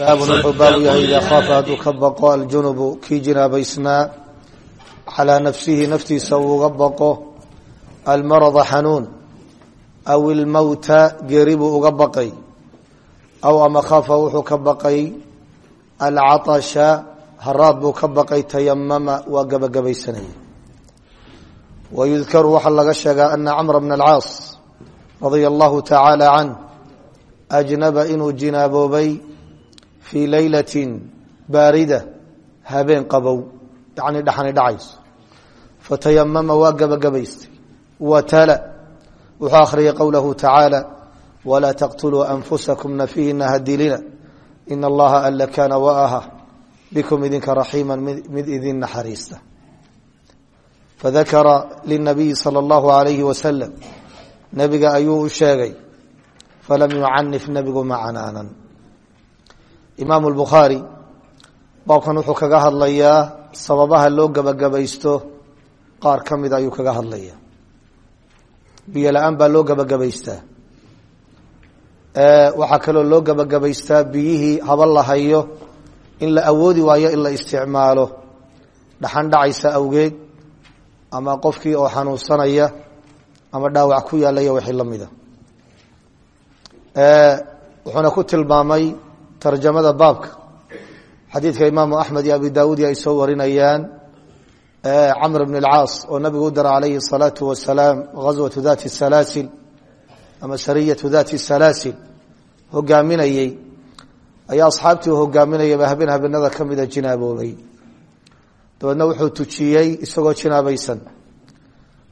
baabun wuxuu baabu yahay idaa khaafa hadduu ka baqo aljunubu kii jinaabaysnaa calaa nafsihi naftiisa uu uga baqo almarada xanuun aw ilmowta geeri buu uga baqay aw ama khaafa wuxuu ka baqay alcaطasha haraad buu ka baqay tayamama waa gabagabaysanaya wayudkaru waxaa laga sheegaa ana camra bna alcaas radia allahu tacaala canh ajnaba inuu jinaaboobay fii laylatin baarida habeen qabow yacni dhaxani dhacayso. Fatayamama waa gabagabaystay. Watala wuxuu akhriyay qowlahu tacaala walaa taqtuluu anfusakum nafihina hadilina in allaha alla kaana waaha bikum idinka raxiima mid idin naxariista. Fadakara linabiyi sala allahu alayhi wasalam nebiga ayuu u sheegay falam yucanif nebigu ma canaanan imaamu lbukhaari baabkan wuxuu kaga hadlayaa sababaha loo gebagabaysto qaar ka mida ayuu kaga hadlaya biyo la'aan baa loo gebagabaystaa waxaa kaloo loo gebagabaystaa biyihii haba la hayo in la awoodi waayo in la isticmaalo. Dhaxan dhacaysa awgeed ama qofkii oo xanuunsanaya ama dhaawac ku yaalaya wixii la mida wuxuuna ku tilmaamay tarjamada baabka xadiidka imaamu axmed iyo abi daawuud ay soo warinayaan camr bn اlcaas oo nabigu u dara alayhi الsalaatu wasalaam gaswatu dati salaasil ama sariyatu dati salaasil hogaaminayey ayaa asxaabtii hogaaminayaba habeen habeenada ka mida jinaaboobay dabeedna wuxuu tujiyey isagoo jinaabaysan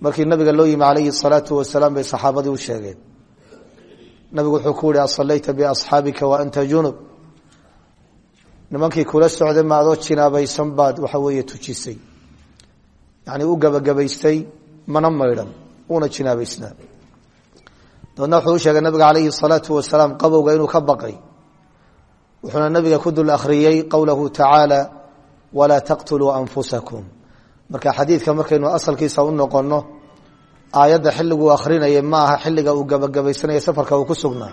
markii nabiga loo yimi alayhi الsalaatu wasalaam bay saxaabadii u sheegeen nabigu wuxuu ku yihi asalayta biasxaabika wa anta junub nimankii kula socda ma jinaabaysan baad waxa weeye tujisay yani u gabagabaystay mana maydhan uuna jinaabaysnaa. Dabeedna wuxuu nabiga calayhi salaatu wasalaam qabowga inuu ka baqay. Wuxuuna nabiga ku dul akhriyey qowlahu tacaala walaa taqtuluu anfusakum. Marka xadiidka markaynu asalkiisa u noqonno aayadda xilliguu akrinaya ma aha xilliga uu gabagabaysanaya safarka uu ku sugnaa.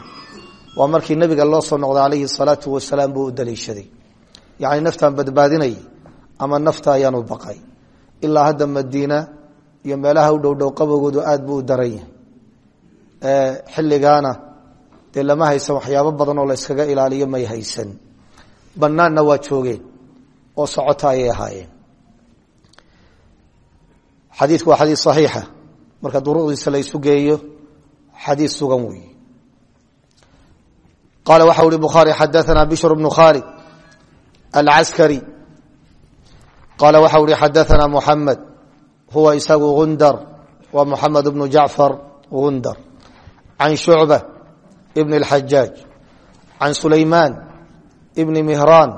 Waa markii nabiga loo soo noqday calayhi salaatu wasalaam buu u yacni naftaan badbaadinay ama nafta ayaanu baqay. Ilaa hadda madiina iyo meelaha u dhowdhow qabowgoodu aad buu u daran yahay. Xilligaana dee lama haysan waxyaabo badan oo la ilaaliyo may haysan. Banaanna waa joogeen oo socota ayay ahaayeen. Xadiidku waa xadiis saxiixa. Marka duruqdiisa la geeyo xadiis sugan weeye. Qaala waxa uhi bukhaari xadaثana bishr bnu khaalid alcaskari qaala waxa uhi xadaana muxamed huwa isagu gundar waa muxamed bnu jacfar gundar can shucba ibn اlxajaaj can sulaymaan ibni mihraan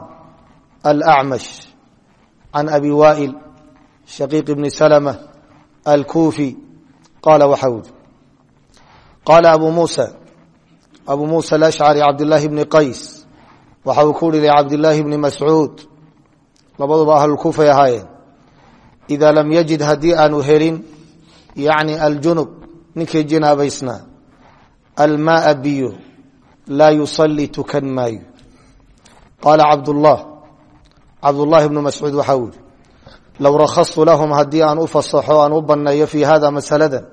alacmash can abi waa'il shaqiiq ibni salma alkuufi qaala waxaa uhi qaala abu musa abu musa alashcari cabd llaahi bni qays waxa uu ku uhi licabdillaahi bni mascuud labaduba ahlulkuufay ahaayeen. Idaa lam yajid haddii aanu helin yacni aljunub ninkii jinaabaysnaa almaaa biyo laa yusalli tukan maayo qaala cabdullah cabdullaahi bnu mascuud waxa uu yihi low rakhastu lahum haddii aan u fasaxo aan u banneeyo fii hada masaladan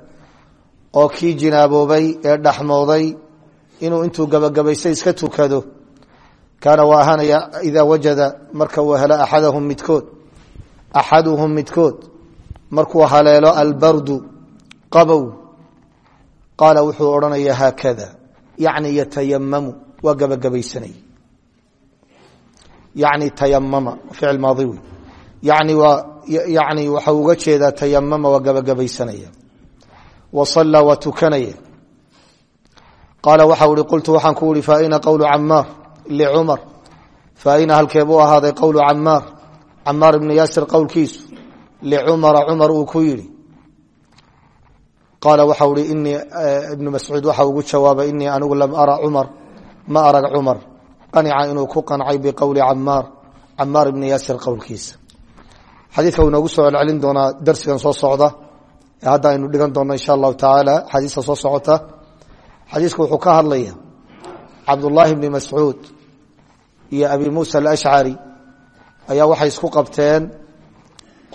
oo kii jinaaboobay ee dhaxmooday inuu intuu gabagabaystay iska tukado kaana waa ahaanaya idaa wajada marka uu helo axadahum midkood axaduhum midkood markuu haleelo albardu qabow qaala wuxuu odhanaya haakada yacni yatayamamu waa gabagabaysanay yani tayamama ficil maadi wey yani waa yani waxa uga jeedaa tayamama waa gabagabaysanaya wa sallaa waa tukanaya. Qaala waxa uhi qultu waxaan ku uhi faina qowlu camaar licumar faina halkee buu ahaaday qowlu camaar camaar ibni yaasir qowlkiisu licumara cumar uu ku yidhi qaala waxa uhi inii ibnu mascuud waxa ugu jawaabay inii anigu lam ara cumar ma arag cumar qanica inuu ku qancay biqowli camaar camaar ibni yaasir qowlkiisa xadiidka uu inoogu soo celcelin doonaa darsigan soo socda hadda aynu dhigan doonno insha allahu tacaala xadiista soo socota xadiisku wuxuu ka iyo abi muusa alashcari ayaa waxay isku qabteen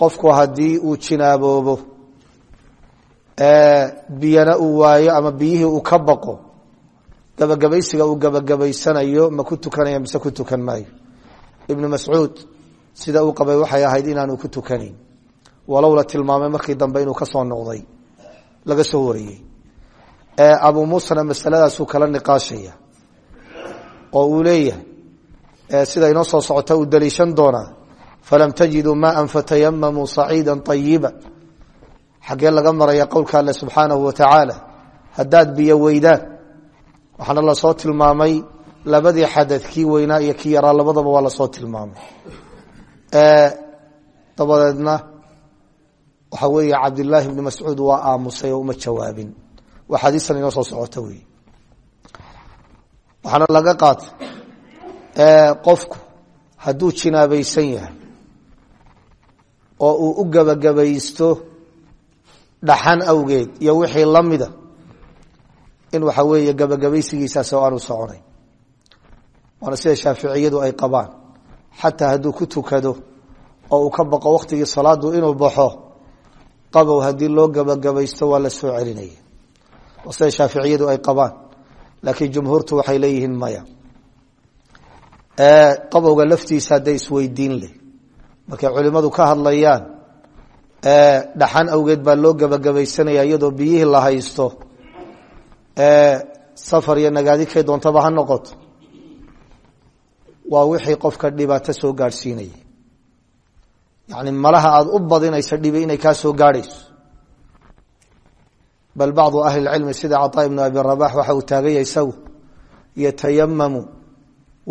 qofku haddii uu jinaaboobo biyana uu waayo ama biyihii uu ka baqo gabagabaysiga uu gabagabaysanayo ma ku tukanaya mise ku tukan maayo. Ibnu mascuud sida uu qabay waxay ahayd inaanu ku tukanayn walow la tilmaamay markii dambe inuu ka soo noqday laga soo wariyey. Abu muusana masaladaasuu kala niqaashaya oo uu leeyahay sida inoo soo socota uu daliishan doonaa falam tajiduu maan fatayamamuu saciida ayiba xaggee laga maraya qowlka alle subxaanahu wa tacaala haddaad biyo weydaan. Waxaana la soo tilmaamay labadii xadad kii weynaa iyo kii yaraa labadaba waa la soo tilmaamay. Dabadeedna waxa weeye cabdilaahi bni mascuud waa aamusay oo uma jawaabin. Waa xadiistan soo socota wey waxaana laga qaatay qofku hadduu jinaabaysan yahay oo uu u gebagabaysto dhaxan awgeed iyo wixii la mida in waxa weeye gebagabaysigiisaas oo aanu soconay. Waana sida shaaficiyadu ay qabaan. Xataa hadduu ku tukado oo uu ka baqo waktigii salaadu inuu baxo qabow haddii loo gebagabaysto waa la soo celinaya waa sida shaaficiyadu ay qabaan. Laakiin jumhuurtu waxay leeyihiin maya qabowga laftiisa hadday isweydiin leh. Markay culimadu ka hadlayaan dhaxan awgeed baa loo gebagabaysanaya iyadoo biyihii la haysto safar iyo nagaadi kay doontaba ha noqoto. Waa wixii qofka dhibaato soo gaadhsiinaya. Yani malaha aada u badinaysa dhibi inay kaa soo gaadhayso. Bal bacdu ahli lcilmi sida caطaa ibnu abi rabax waxa uu taaganya isagu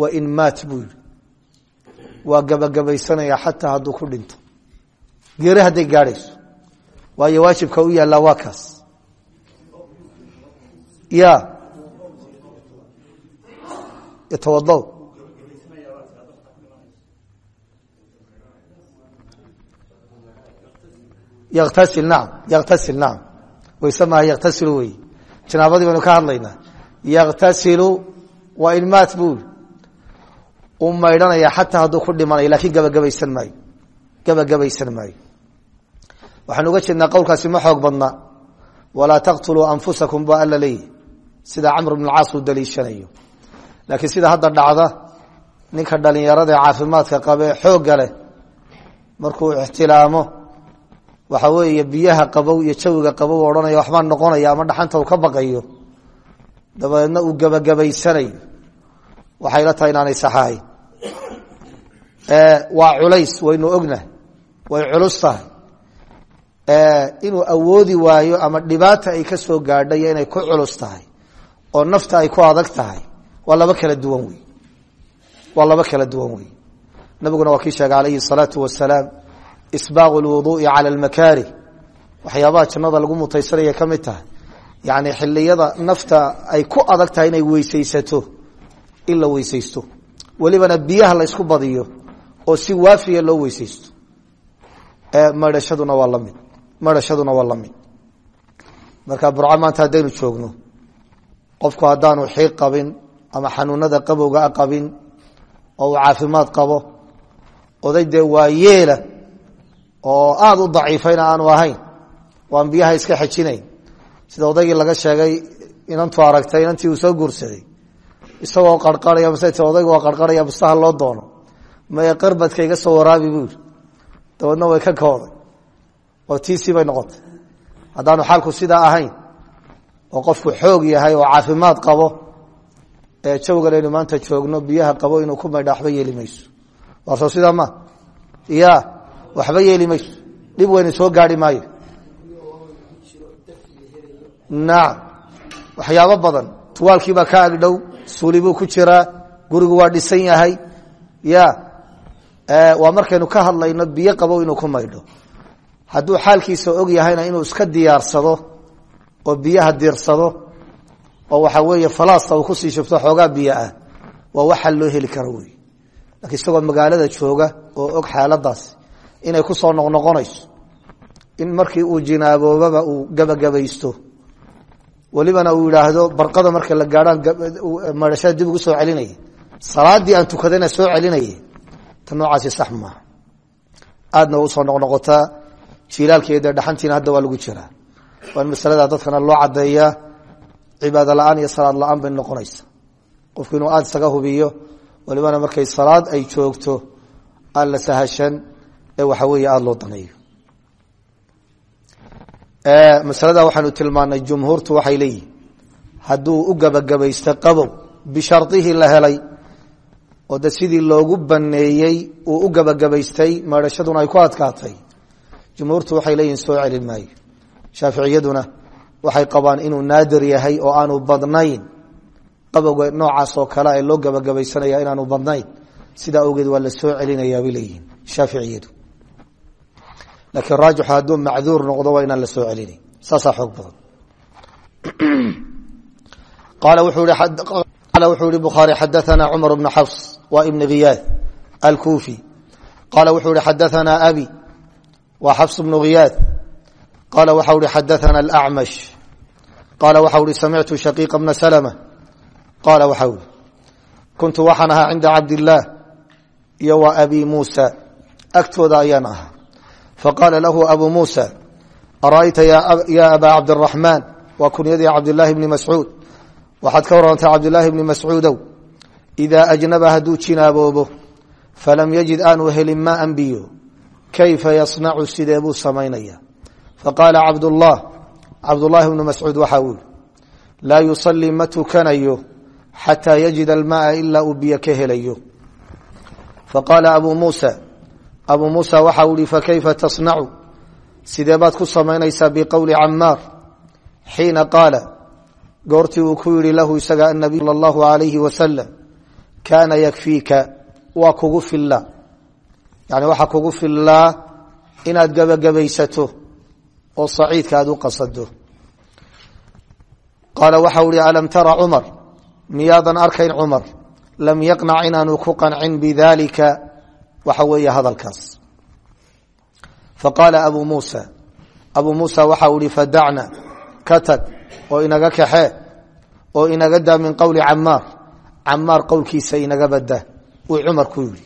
wain maat buu yihi waa gebagabaysanaya xataa hadduu ku dhinto. Geeri hadday gaadhayso. Waayo waajibka u yaallaa waa kaas. Ya yatawado yaktasil naam. Yaktasil naam. Wayse maaha yaktasilu wey janaabadii baynu ka hadlaynaa. Yaktasilu waa in maat buu u maydhanaya xataa hadduu ku dhimanayo laakiin gabagabaysan maayo gabagabaysan maayo. Waxaan uga jeednaa qowlkaasi ma xoog badna. Walaa taqtuluu anfusakum ba alla leeyahy sida camr bn caas uu daliishanayo. Laakiin sida hadda dhacda ninka dhalinyarada ee caafimaadka qabe xoogga leh markuu ixtilaamo waxa weeye biyaha qabow iyo jawiga qabow odhanaya waxbaa noqonaya ama dhaxanta uu ka baqayo dabadeedna uu gebagabaysanayo waxay la tahay inaanay saxahayn waa culays waynu ognahay way culus tahay inuu awoodi waayo ama dhibaata ay ka soo gaadhayo inay ku culus tahay oo nafta ay ku adag tahay waa laba kala duwan wey waa laba kala duwan wey nabiguna waa kii sheegay alayhi الsalaatu wasalaam isbaaq اlwuduءi calى اlmakaarih waxyaabaha jannada lagu mutaysanaya ka mid tahay yani xiliyada nafta ay ku adag tahay inay weysaysato in la weysaysto welibana biyaha la ysku badiyo oo si waafiya loo weysaysto. Maydhashaduna waa la mid maydhashaduna waa la mid marka burco maanta haddaynu joogno qofku haddaanu xiiq qabin ama xanuunada qabowga a qabin oo uu caafimaad qabo oday dee waa yeela oo aada u daciifayna aanu ahayn waan biyaha iska xejinayn sida odaygii laga sheegay inantu aragtay inantii uu soo guursaday isagoo qarqaraya odaygu waa qarqaraya bustaha loo doono maye qarbadka iga soo waraabi buu yidhi. Dabeedna way ka kooday. Oo tiisii bay noqotay. Haddaanu xaalku sidaa ahayn oo qofku xoog yahay oo caafimaad qabo ee jawgan aynu maanta joogno biyaha qabo inuu ku maydha waxba yeeli mayso. Soo sidaa ma? Ya waxba yeeli mayso. Dhib weynu soo gaari maayo. Nacam waxyaabo badan. Tuwaalkiibaa ka agdhow suuli buu ku jiraa. Gurigu waa dhisan yahay. Ya waa markaynu ka hadlayno biyo qabow inuu ku maydho. Hadduu xaalkiisa og yahayna inuu iska diyaarsado oo biyaha diirsado oo waxa weeye falaasta uu ku sii shubto xoogaa biyo ah waa waxaa loo heli karo wey lakiin isagoo magaalada jooga oo og xaaladaas inay ku soo noqnoqonayso in markii uu jinaaboobaba uu gabagabaysto welibana uu yidhaahdo barqada marka la gaadhaan maydhashada dib ugu soo celinaya salaadii aan tukadayna soo celinaya ta noocaasi sax maaha aadna u soo noqnoqotaa jilaalkeeda dhaxantiina hadda waa lagu jiraa waa in dadkana loo cadeeyaa cibaado la'aan iyo salaad la'aan noqonaysa. Qofku inuu isaga hubiyo walibana markay salaad ay joogto aan la sahashan ee waxa weeye aada loo daneeyo. Masalada waxaanu tilmaanay jumhuurtu waxay leeyihiin hadduu u gabagabaysto qabow bishardihii la helay oo de sidii loogu baneeyey uu u gabagabaystay meedhashaduna ay ku adkaatay. Jumhuurtu waxay leeyihiin soo celin maayo. Shaaficiyaduna waxay qabaan inuu naadir yahay oo aanu badnayn. Qabowga noocaas oo kale ee loo gabagabaysanaya inaanu badnayn sidaa awgeed waa la soo celinayaa bay leeyihiin shaaficiyadu. Laakiin raajixu hadduu macduur noqdo waa inaan la soo celinayn saasaa xoog badan. Qaala wuxuu yihi bukhaari xadaana cumar bnu xafs waa ibn khiyaad alkufi qaala wuxuu yihi xadaana abi waa xafs bnu khiyaad qaala waxau ihi xadaana alacmash qaala waxau ihi samictu shaqiiqa bna slma qaala waxau ihi kuntu waxaan ahaa cinda cabdillaah iyo wa abi muusa agtooda ayaan ahaa faqaala lahu abu muusa ara'ayta ya abaa cabdiraxmaan waa kunyadii cabdilaahi bni mascuud waxaad ka warantay cabdilaahi bni mascuudow idaa ajnaba hadduu jinaaboobo falam yajid aanu helin maan biyo kayfa yasnacu sidee buu samaynaya? Faqaala cabdullah cabdulaahi bnu mascuud waxaa yihi laa yusalii ma tukanayo xataa yajid almaaa ilaa uu biyo ka helayo. Faqaala abu muusa abuu muusa waxa uu ihi fakayfa tasnacu? Sidee baad ku samaynaysaa biqowli camaar goortii uu ku yihi lahu isaga anabiy sal allahu alayhi wasalam kaana yakfiika waa kugu fillaa yani waxaa kugu fillaa inaad gebagabaysato oo saciidka aad u qasado qaala waxau ihi alam tara cumar? Miyaadan arkayn cumar? Lam yaqnac inaanu ku qancin bidalika waxa weeye hadalkaas. Faqaala abu muusa abu muusa waxau ihi fadacna ka tag oo inaga kaxee oo inaga daa min qowli camaar camaar qowlkiisa inaga badaa uu cumar ku yidhi.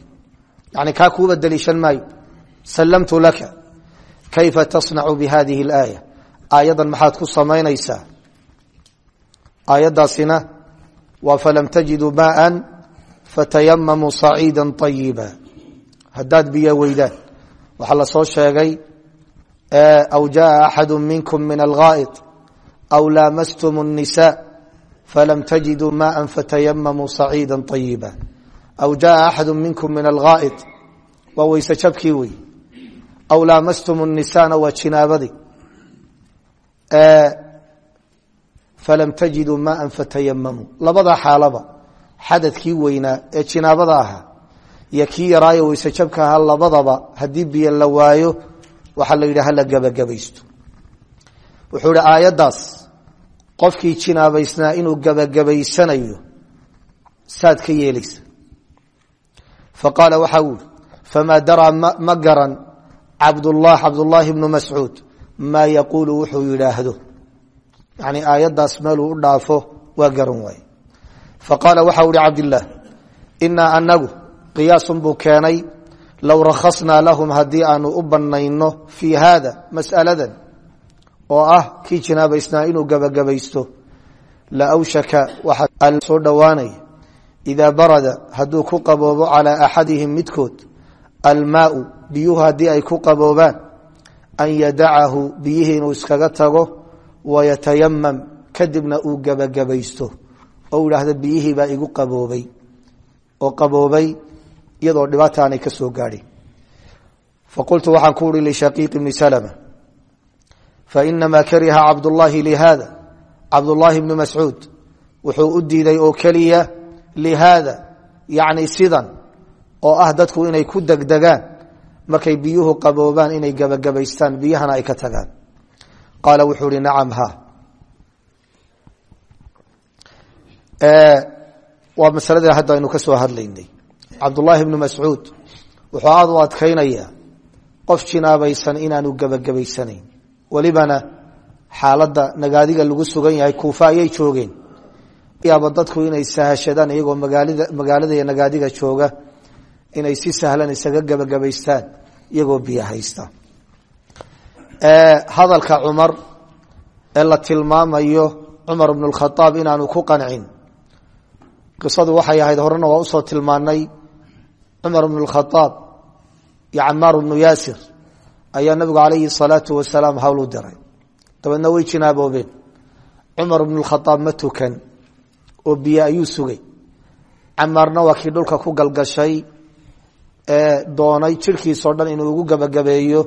Yani kaa kuuba daliishan maayo sallamtu laka kayfa tasnacu bi hadihi alaaya? Aayaddan maxaad ku samaynaysaa? Aayaddaasina waa falam tajiduu maaan fatayamamuu saciida ayiba haddaad biyo weydaan. Waxaa la soo sheegay aw laamastum الnisa falam tajiduu maءa fatayamamuu saciida طayiba aw jaءa axadu minkum min alghaa'ط waa weyse jabkii wey aw laamastum الnisana waa jinaabadii falam tajiduu maaa fatayamamuu labada xaalaba xadadkii weynaa ee jinaabada ahaa iyo kii yaraayo weyse jabka ahaa labadaba haddii biyo la waayo waxaa la yidhi hala gebagabaysto wuxuu ihi qofkii jinaabaysnaa inuu gebagabaysanayo saad ka yeelaysa. Faqaala waxa uu ihi famaa daraa ma garan cabdullah cabdullaahi bnu mascuud maa yaquulu wuxuu yidhaahdo. Yani aayaddaas meeluu u dhaafo waa garan waaye. Faqaala waxau ihi cabdillaah inaa anagu qiyaasun buu keenay low rakhasnaa lahum haddii aanu u banayno fii haada mas'aladan oo ah kii jinaabaysnaa inuu gebagabaysto la awshaka waxaa soo dhowaanaya idaa barada hadduu ku qaboobo calaa axadihim midkood almaau biyuhu haddii ay ku qaboobaan an yadacahu biyihii inuu iskaga tago wayatayamam kadibna uu gebagabaysto oo idhaahdo biyihii baa igu qaboobay oo qaboobay iyadoo dhibaata aanay ka soo gaadhin faqultu waxaan ku uhi lishaqiiq bni salma fainamaa kariha cabdullaahi lihaada cabdullaahi bni mascuud wuxuu u diiday oo keliya lihaada yacni sidan oo ah dadku inay ku degdegaan markay biyuhu qaboobaan inay gebagabaystaan biyahana ay ka tagaan qaala wuxuu ihi nacam ha waa masaladii hadda aynu ka soo hadlaynay cabdullaahi bnu mascuud wuxuu aada u adkaynaya qof jinaabaysan inaanu gebagabaysanayn welibana xaaladda nagaadiga lagu sugan yahay kuufa ayay joogeen. Yaaba dadku inay sahashadaan iyagoo magaalada iyo nagaadiga jooga inay si sahlan isaga gebagabaystaan iyagoo biyo haysta. Hadalka cumar ee la tilmaamayo cumar bnu lkhaaab inaanu ku qancin. Qisadu waxay ahayd horena waa u soo tilmaanay cumar bnu lkhaaab iyo camaar bnu yaasir ayaa nabigu calayhi salaatu wasalaam hawl u diray. Dabeedna way jinaaboobeen cumar bnu lkhaaab ma tukan oo biyo ayuu sugay. Camaarna waa kii ku galgashay ee doonay jirhkiisao dhan inuu ugu gebagabeeyo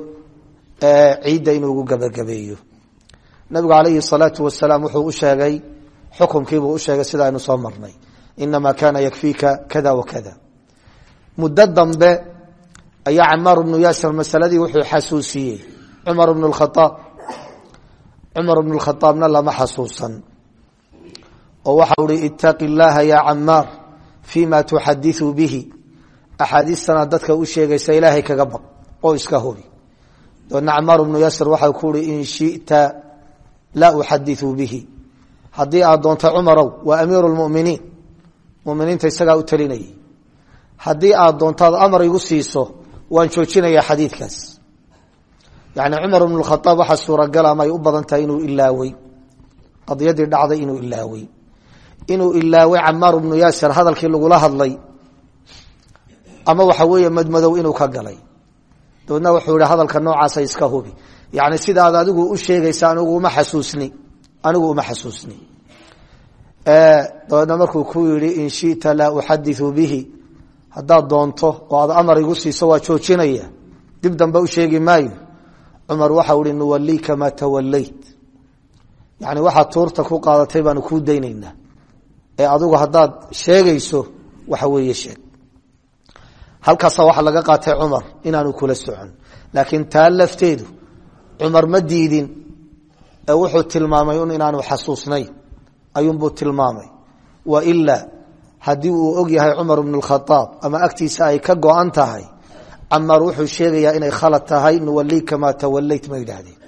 ciidda inuu ugu gebagabeeyo nabigu calayhi salaatu wasalaam wuxuu u sheegay xukumkiibuu u sheegay sida aynu soo marnay. Inamaa kaana yakfiika kada wa kada. Muddo dambe ayaa camaar bnu yaasir masaladii wuxuu xasuusiyey. Cumar bnu khaaab cumar bnu khaaabna lama xasuusan. Oo waxau hi itaqi llaha ya camaar fi ma tuxadiu bihi. Axaadiistana dadka u sheegaysa ilaahay kaga baq oo iska hubi dabeedna camaar bnu yaasir waxau ku ui in shita laa uxadiu bihi. Haddii aad doonto cumarow waa amiiru lmuminiin muminiinta isagaa u talinayay. Haddii aad doontaad amar igu siiso waan joojinayaa xadiidkaas. Yani cumar bnu khaaab waxaa suuragal ama ay u badan tahay inuu ilaawey qadiyadii dhacday inuu ilaawey inuu ilaaway camaar bnu yaasir hadalkii lagula hadlay. Ama waxa weeye madmadow inuu ka galay. Dabeedna wuxuu yihi hadalka noocaasa iska hubi. Yani sidaad adigu u sheegaysa anigu uma xasuusni. Anigu uma xasuusni. Dabeedna markuu ku yihi in shita laa uxadiu bihi haddaad doonto oo aad amar igu siiso waa joojinaya. Dib dambe u sheegi maayo. Cumar waxau ihi nuwaliika maa tawalayt yani waxaad tuurta ku qaadatay baanu kuu daynaynaa ee adigu haddaad sheegayso waxa weeye sheeg. Halkaasa waxaa laga qaatay cumar inaanu kula socon. Laakiin taa lafteedu cumar wuxuu tilmaamay un inaanu xasuusnayn ayuunbuu tilmaamay. Wailaa haddii uu og yahay cumar bnu khaaab ama agtiisa ay ka go-an tahay camaar wuxuu sheegayaa inay khalad tahay nuwaliika maa tawalayt ma yidhaahdeen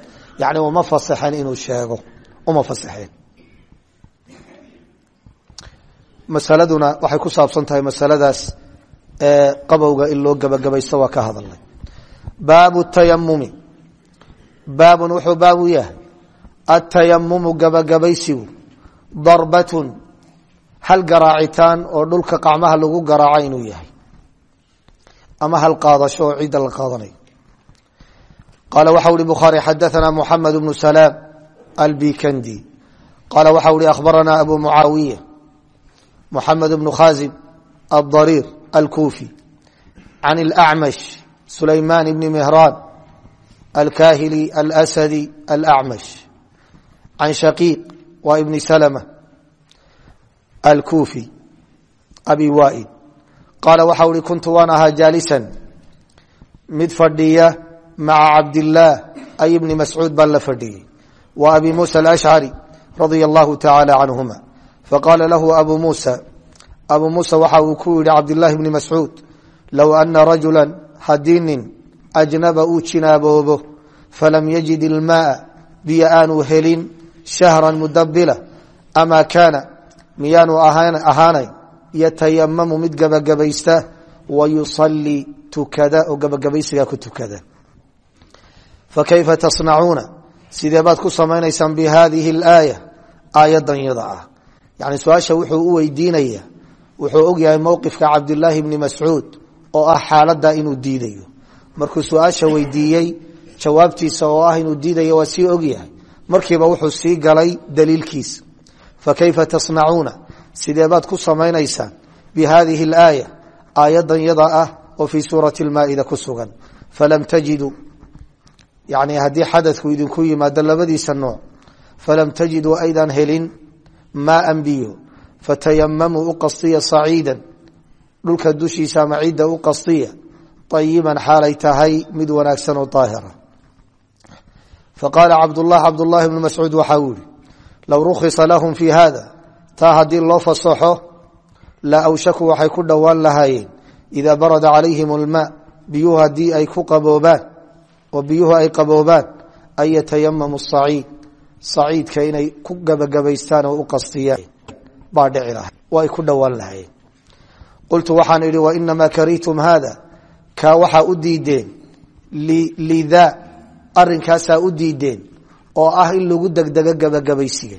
yani uma fasaxeen inuu sheego uma fasaxeen. Masaladuna waxay ku saabsan tahay masaladaas qabowga in loo gebagabaysto waa ka hadalnay. Baabu tayamumi baabun wuxuu baabu yahay. Atayamumu gebagabaysigu darbatun hal garaacitaan oo dhulka qacmaha lagu garaaca inuu yahay? Ama hal qaadasho oo ciidda la qaadanayo qaala waxau hi bukhaari xadaanaa muxamed bnu salaam albikandi. Qaala waxau hi akhbaranaa abu mucaawiya muxamed bnu khazib adariir alkuufi can اlacmash sulayman bni mihraan alkahili alasadi alacmash can shaqiiq wa ibni slma alkufi abi waid qaala waxau ihi kuntu waan ahaa jaalisan mid fadhiya maca cabdillaah ay ibni mascuud baan la fadhiyey wa abi muusa alashcari radia allahu tacaala canhuma faqaala lahu abu muusa abu muusa waxa uu ku yihi cabdillaahi bni mascuud low ana rajula haddii nin ajnaba uu jinaaboobo falam yajid ilmaaa biyo aanu helin shahran mudabila amaa kaana miyaanu ahaanayn yatayamamu mid gebagabaysta wayusalii tukada oo gebagabaysigaa ku tukada. Fakayfa tasnacuuna sidee baad ku samaynaysaan bi hadihi اlaaya aayadan yada ah. Su'aasha wuxuu u weydiinaya wuxuu og yahay mowqifka cabdilaahi bni mascuud oo ah xaalada inuu diidayo. Markuu su'aasha weydiiyey jawaabtiisa oo ah inuu diidayo waa sii og yahay. Markiiba wuxuu sii galay daliilkiisa fakayfa tasnacuuna sidee baad ku samaynaysaan bi hadihi اlaaya aayadan yada ah oo fii suurati اlmaa'ida ku sugan falam tajiduu yani haddii xadadku idinku yimaado labadiisa nooc falam tajiduu aydan helin maaan biyo fatayamamuu u qastiya saciida dhulka dushiisa ama cidda u qastiya ayiban xaalay tahay mid wanaagsan oo daahira faqaala cabdullah cabdullahi bnu low rukhisa lahum fii hada taa haddii loo fasaxo la awshaku waxay ku dhowaan lahaayeen idaa barada calayhim almaa biyuhu haddii ay ku qaboobaan oo biyuhu ay qaboobaan an yatayamamu saciid saciidka inay ku gabagabaystaan oo u qastiyaan baa dhici lahay way ku dhowaan lahayeen qultu waxaan idhi karihtum haada arinkaasaa u diideen oo ah in lagu degdego gabagabaysiga.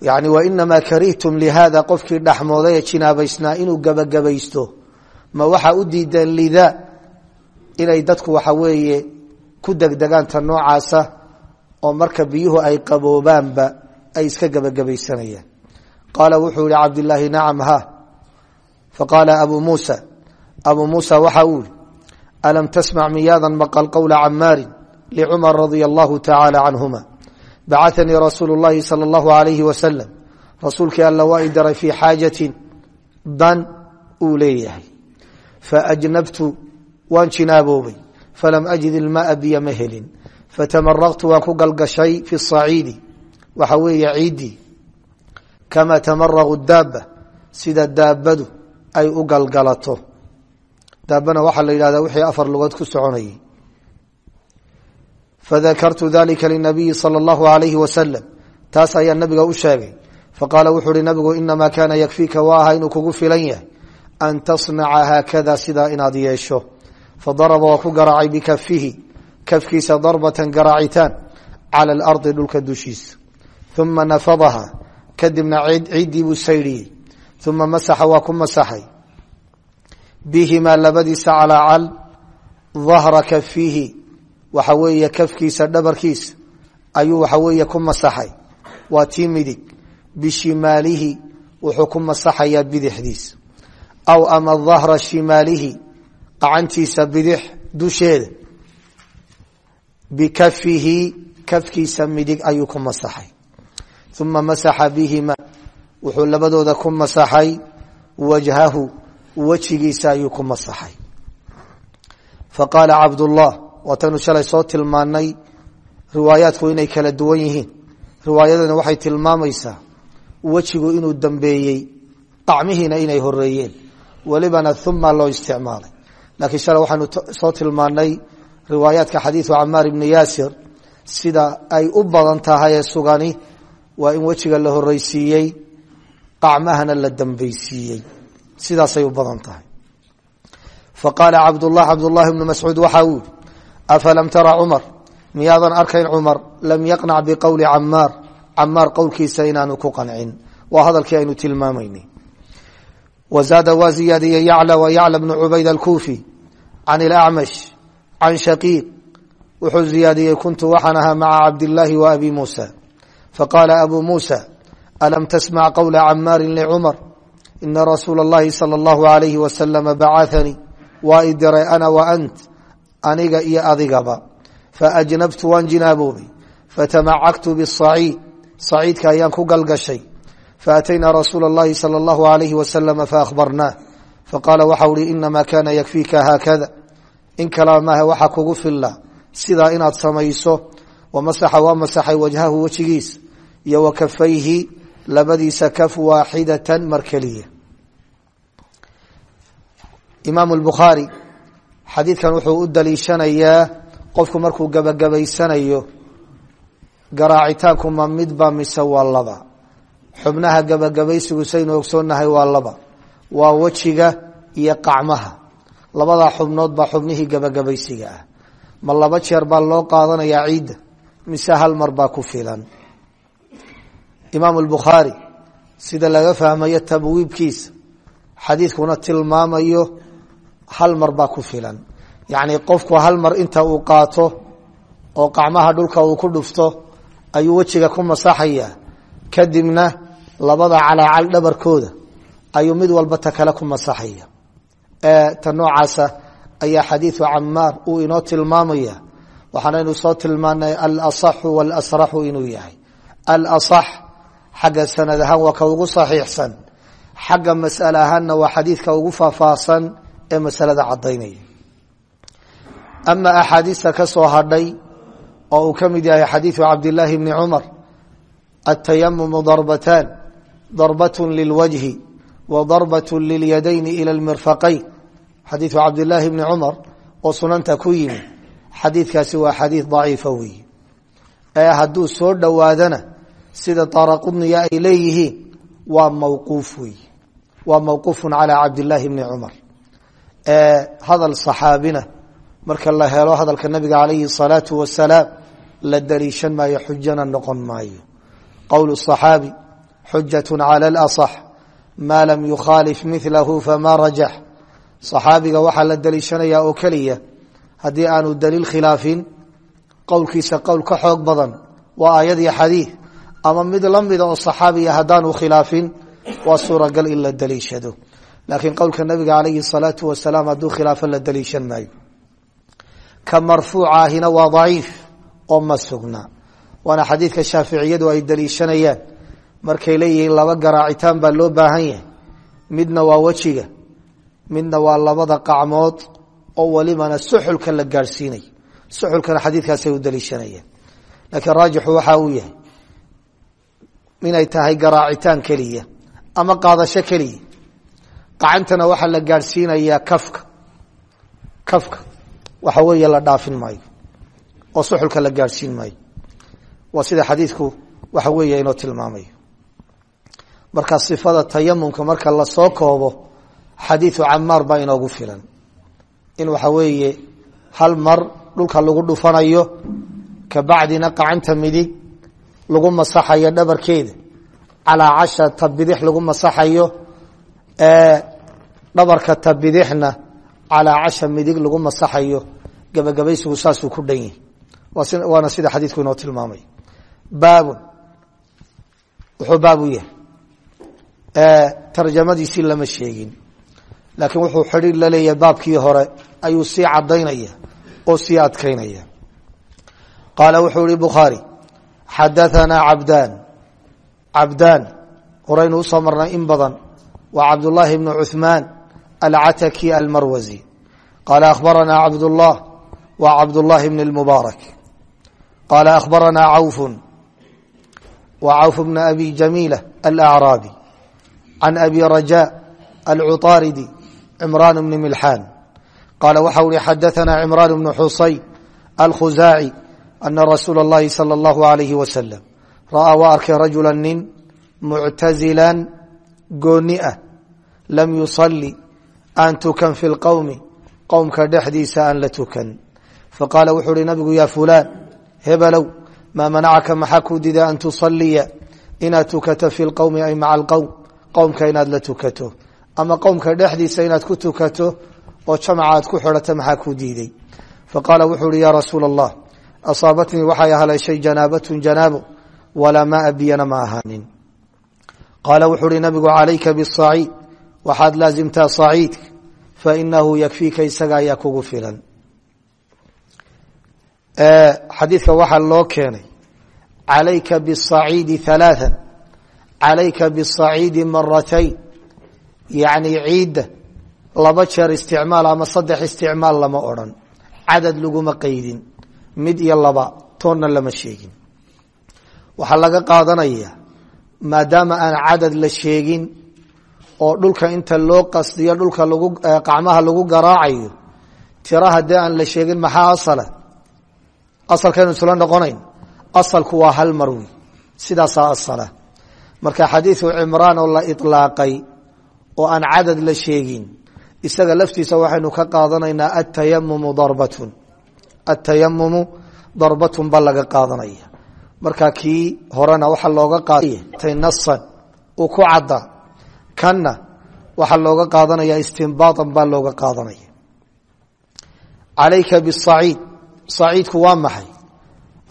Yani wainamaa karihtum lihaada qofkii dhaxmooday ee jinaabaysnaa inuu gabagabaysto ma waxaa u diideen lidaa inay dadku waxa weeye ku degdegaan ta noocaasa oo marka biyuhu ay qaboobaanba ay iska gabagabaysanayaan. Qaala wuxuu yihi cabdilaahi nacam ha. Faqaala abu muusa abu muusa waxa alam tasmac miyaadan maqal qowla camaarin licumar radia allahu tacaala canhuma bacanii rasuulu llahi sala allahu alayhi wasalam rasuulkii alla waa i daray fii xaajatin dan uu leeyahay faajnabtu waan jinaaboobay falam ajid ilmaa biyo ma helin fatamaraqtu waan ku galgashay fi saciidi waxa weeye ciiddii kama tamaraqu daaba sida daabadu ay u galgalato daabana waxaa la yidhahdaa wixii afar lugood ku soconayay fadakartu dalika linabiyi sala allahu alayhi wasalam taas ayaa nabiga u sheegay faqaala wuxuu uhi nabigu inamaa kaana yakfiika waa aha inuu kugu filan yahay an tasnaca haakada sidaa inaad yeesho fadaraba waa ku garaacay bikafihi kafkiisa darbatan garaacitaan cala alardi dhulka dushiisa uma nafadaha kadibna ciiddii buu saydhiyey uma masaxa waa ku masaxay bihimaa labadiisa dahra kafihi waxa weeye kafkiisa dhabarkiisa ayuu waxa weeye ku masaxay. Waa tii midig bishimaalihi wuxuu ku masaxayaa bidixdiisa aw ama dahra shimaalihi qacantiisa bidix dusheeda. Bikafihi kafkiisa midig ayuu ku masaxay. Uma masaxa bihima wuxuu labadooda ku masaxay. Wajhahu wejigiisa ayuu ku masaxay. Faqaala cabdullah waataynu shalay soo tilmaanay riwaayaadku inay kala duwan yihiin. Riwaayadana waxay tilmaamaysaa wejigu inuu dambeeyey qacmihiina inay horeeyeen welibana uma loo isticmaalay. Laakiin shalay waxaanu soo tilmaanay riwaayaadka xadiidu camaar ibni yaasir sida ay u badan tahay ee sugani waa in wejiga la horeysiiyey qacmahana la dambeysiiyey sidaasay u badan tahay. Faqaala cabdullahi bnu mascuud afalam tara cumar miyaadan arkayn cumar lam yaqnac biqowli camaar camaar qowlkiisa inaanu ku qancin waa hadalkii aynu tilmaamaynay wazaada waa ziyaadiyey yacla wa yacla bnu cubayd alkuufi can ilacmash can shaqiiq wuxuu ziyaadiyey kuntu waxaan ahaa maca cabdillaahi wa abi muusa faqaala abu muusa alam tasmac qowla camaarin licumar ina rasuula اllahi salى اllahu alayhi wasalama bacahanii waa i diray ana wa ant aniga iyo adigaba faajnabtu waan jinaaboobay fatamacagtu bisaciid saciidka ayaan ku galgashay faataynaa rasuula اllahi salى اllahu alayhi wasalama faahbarnaah faqaala waxau hi inamaa kana yakfiika haakada in kalaa maaha waxaa kugu filla sidaa inaad samayso wamasaxa waa masaxay wajhahu wejigiisa iyo wa kafayhi labadiisa kaf waaxidatan mar keliya imaam bukhaari xadiidkan wuxuu u daliishanayaa qofku markuu gebagabaysanayo garaacitaanku ma midba mise waa laba. Xubnaha gebagabaysigu saynu ogsoonahay waa laba. Waa wejiga iyo qacmaha. Labadaa xubnood baa xubnihii gebagabaysiga ah. Ma laba jeer baa loo qaadanayaa ciidda mise hal mar baa ku filan? Imaam bukhaari sida laga fahmayo tabwiibkiisa xadiidkuna tilmaamayo hal mar baa ku filan. Yacni qofku hal mar inta uu qaato oo qacmaha dhulka uu ku dhufto ayuu wejiga ku masaxaya. Kadibna labada calaacal dhabarkooda ayuu mid walba ta kale ku masaxaya. Ta noocaasa ayaa xadiidu camaar uu inoo tilmaamaya. Waxaanaynu soo tilmaanay alasaxu walasraxu inuu yahay. Alasax xagga sanad ahaan waa ka ugu saxiixsan. Xagga masale ahaanna waa xadiidka ugu faahfaahsan ee masalada cadaynaya ama axaadiista ka soo hadhay oo uu ka mid yahay xadiidu cabdilaahi bni cumar atayamumu darbatan darbat lilwajhi wa darbat lilyadayni ila lmirfaqayn xadiidu cabdilaahi bni cumar oo sunanta ku yimi xadiidkaasi waa xadiid daciifa weeye. Ee hadduu soo dhowaadana sida daaraqudniya ay leeyihiin waa mawquuf wey waa mawquufu calى cabdillaahi bni cumar hadal صaxaabina marka la helo hadalka nabiga calayhi الsalaatu wasalaam la daliishan maayo xujana noqon maayo qowl صaxaabi xujaة calى اlaصx ma lam yukhaalif milahu fama rajax صaxaabiga waxaa la daliishanaya oo keliya haddii aanu daliil khilaafin qowlkiisa qowl ka xoog badan waa aayad iyo xadiid ama mid la mida oo صaxaabiya haddaanu khilaafin waa suuragal in la daliishado laakiin qowlka nabiga calayhi الsalaatu wasalaam hadduu khilaafo la daliishan maayo ka marfuucaahina waa daciif oo ma sugna. Waana xadiidka shaaficiyadu ay daliishanayaan. Markay leeyihiin laba garaacitaan baa loo baahan yahay. Midna waa wejiga midna waa labada qacmood oo welibana suxulka la gaadhsiinayo suxulkana xadiidkaasay u daliishanayaan. Laakiin raajixu waxa uu yahay inay tahay garaacitaan keliya ama qacantana waxaa la gaadhsiinayaa kafka. Kafka. Waxa weeye la dhaafin maayo. Oo suxulka la gaadhsiin maayo. Waa sida xadiidku waxa weeye inoo tilmaamayo. Marka sifada tayamumka marka la soo koobo xadiidu camaar baa inoogu filan. In waxa weeye hal mar dhulka lagu dhufanayo kabacdina qacanta midig lagu masaxayo dhabarkeeda. Calaa casha ta bidix lagu masaxayo dhabarka ta bidixna calaa casha midig lagu masaxayo gabagabaysigu saasuu ku dhan yahi waana sida xadiidku inoo tilmaamay. Baabun. Wuxuu baab u yahay. Tarjamadiisii lama sheegin. Laakiin wuxuu xidhiir la leeyahay baabkii hore ayuu sii cadaynaya oo sii adkaynaya. Qaala wuxuu ihi bukhaari xadaanaa cabdaan. Cabdaan horaynu u soo marnay in badan waa cabdullaahi bnu cuثmaan alcataki almarwazi qaala akhbaranaa cabdullah wa cabdullaahi bn اlmubaarak qaala akhbaranaa cawfu wa cawf bna abi jamiila alacraabi can abi raja alcuطaaridi cimraan bni milxaan qaala waxau ihi xadaanaa cimraan bnu xusayn alkhuzaaci ana rasuula اllahi salى اllahu alayhi wasalam ra'aa waa arkay rajula nin muctazilan gooni ah lam yusali aan tukan fi lqowmi qowmka dhexdiisa aan la tukan. Faqaala wuxuu uhi nabigu ya fulaan hebelow maa manacaka maxaa kuu dida an tusaliya inaad tukato fi lqowmi ay maca alqowm qowmka inaad la tukato. Ama qowmka dhexdiisa inaad ku tukato oo jamaca ku xidhato maxaa diiday? Faqaala wuxuu uhi ya rasuula allah asaabatnii waxay haleeshay janaabatun janaabo walaa maaa biyana ma ahaanin. Qaala wuxuu uhi nabigu calayka bisaciid waxaad laasimtaa saciidka fainahu yakfiika isaga ayaa kugu filan. Xadiidka waxaa loo keenay calayka bisaciidi halaaa calayka bisaciidi maratayn yacni ciidda laba jeer isticmaal ama saddex isticmaal lama odrhan cadad laguma qeydin mid iyo laba toonna lama sheegin. Waxaa laga qaadanaya maadaama oo dhulka inta loo qasdiyo dhulka lagu qacmaha lagu garaacayo tira haddii aan la sheegin maxaa asala? Asalkaynu isla noqonayn. Asalku waa hal mar wey asala. Marka xadiidu cimraan oo la ilaaqay oo aan cadad la sheegin isaga laftiisa waxaynu ka qaadanaynaa atayamumu darbatun. Atayamumu darbatun ba qaadanaya. Marka kii horena waxaa looga qaatay nasan uu ku cadda kanna waxaa looga qaadanaya istinbaatan baa looga qaadanaya. Calayka bisaciid saciidku waa maxay?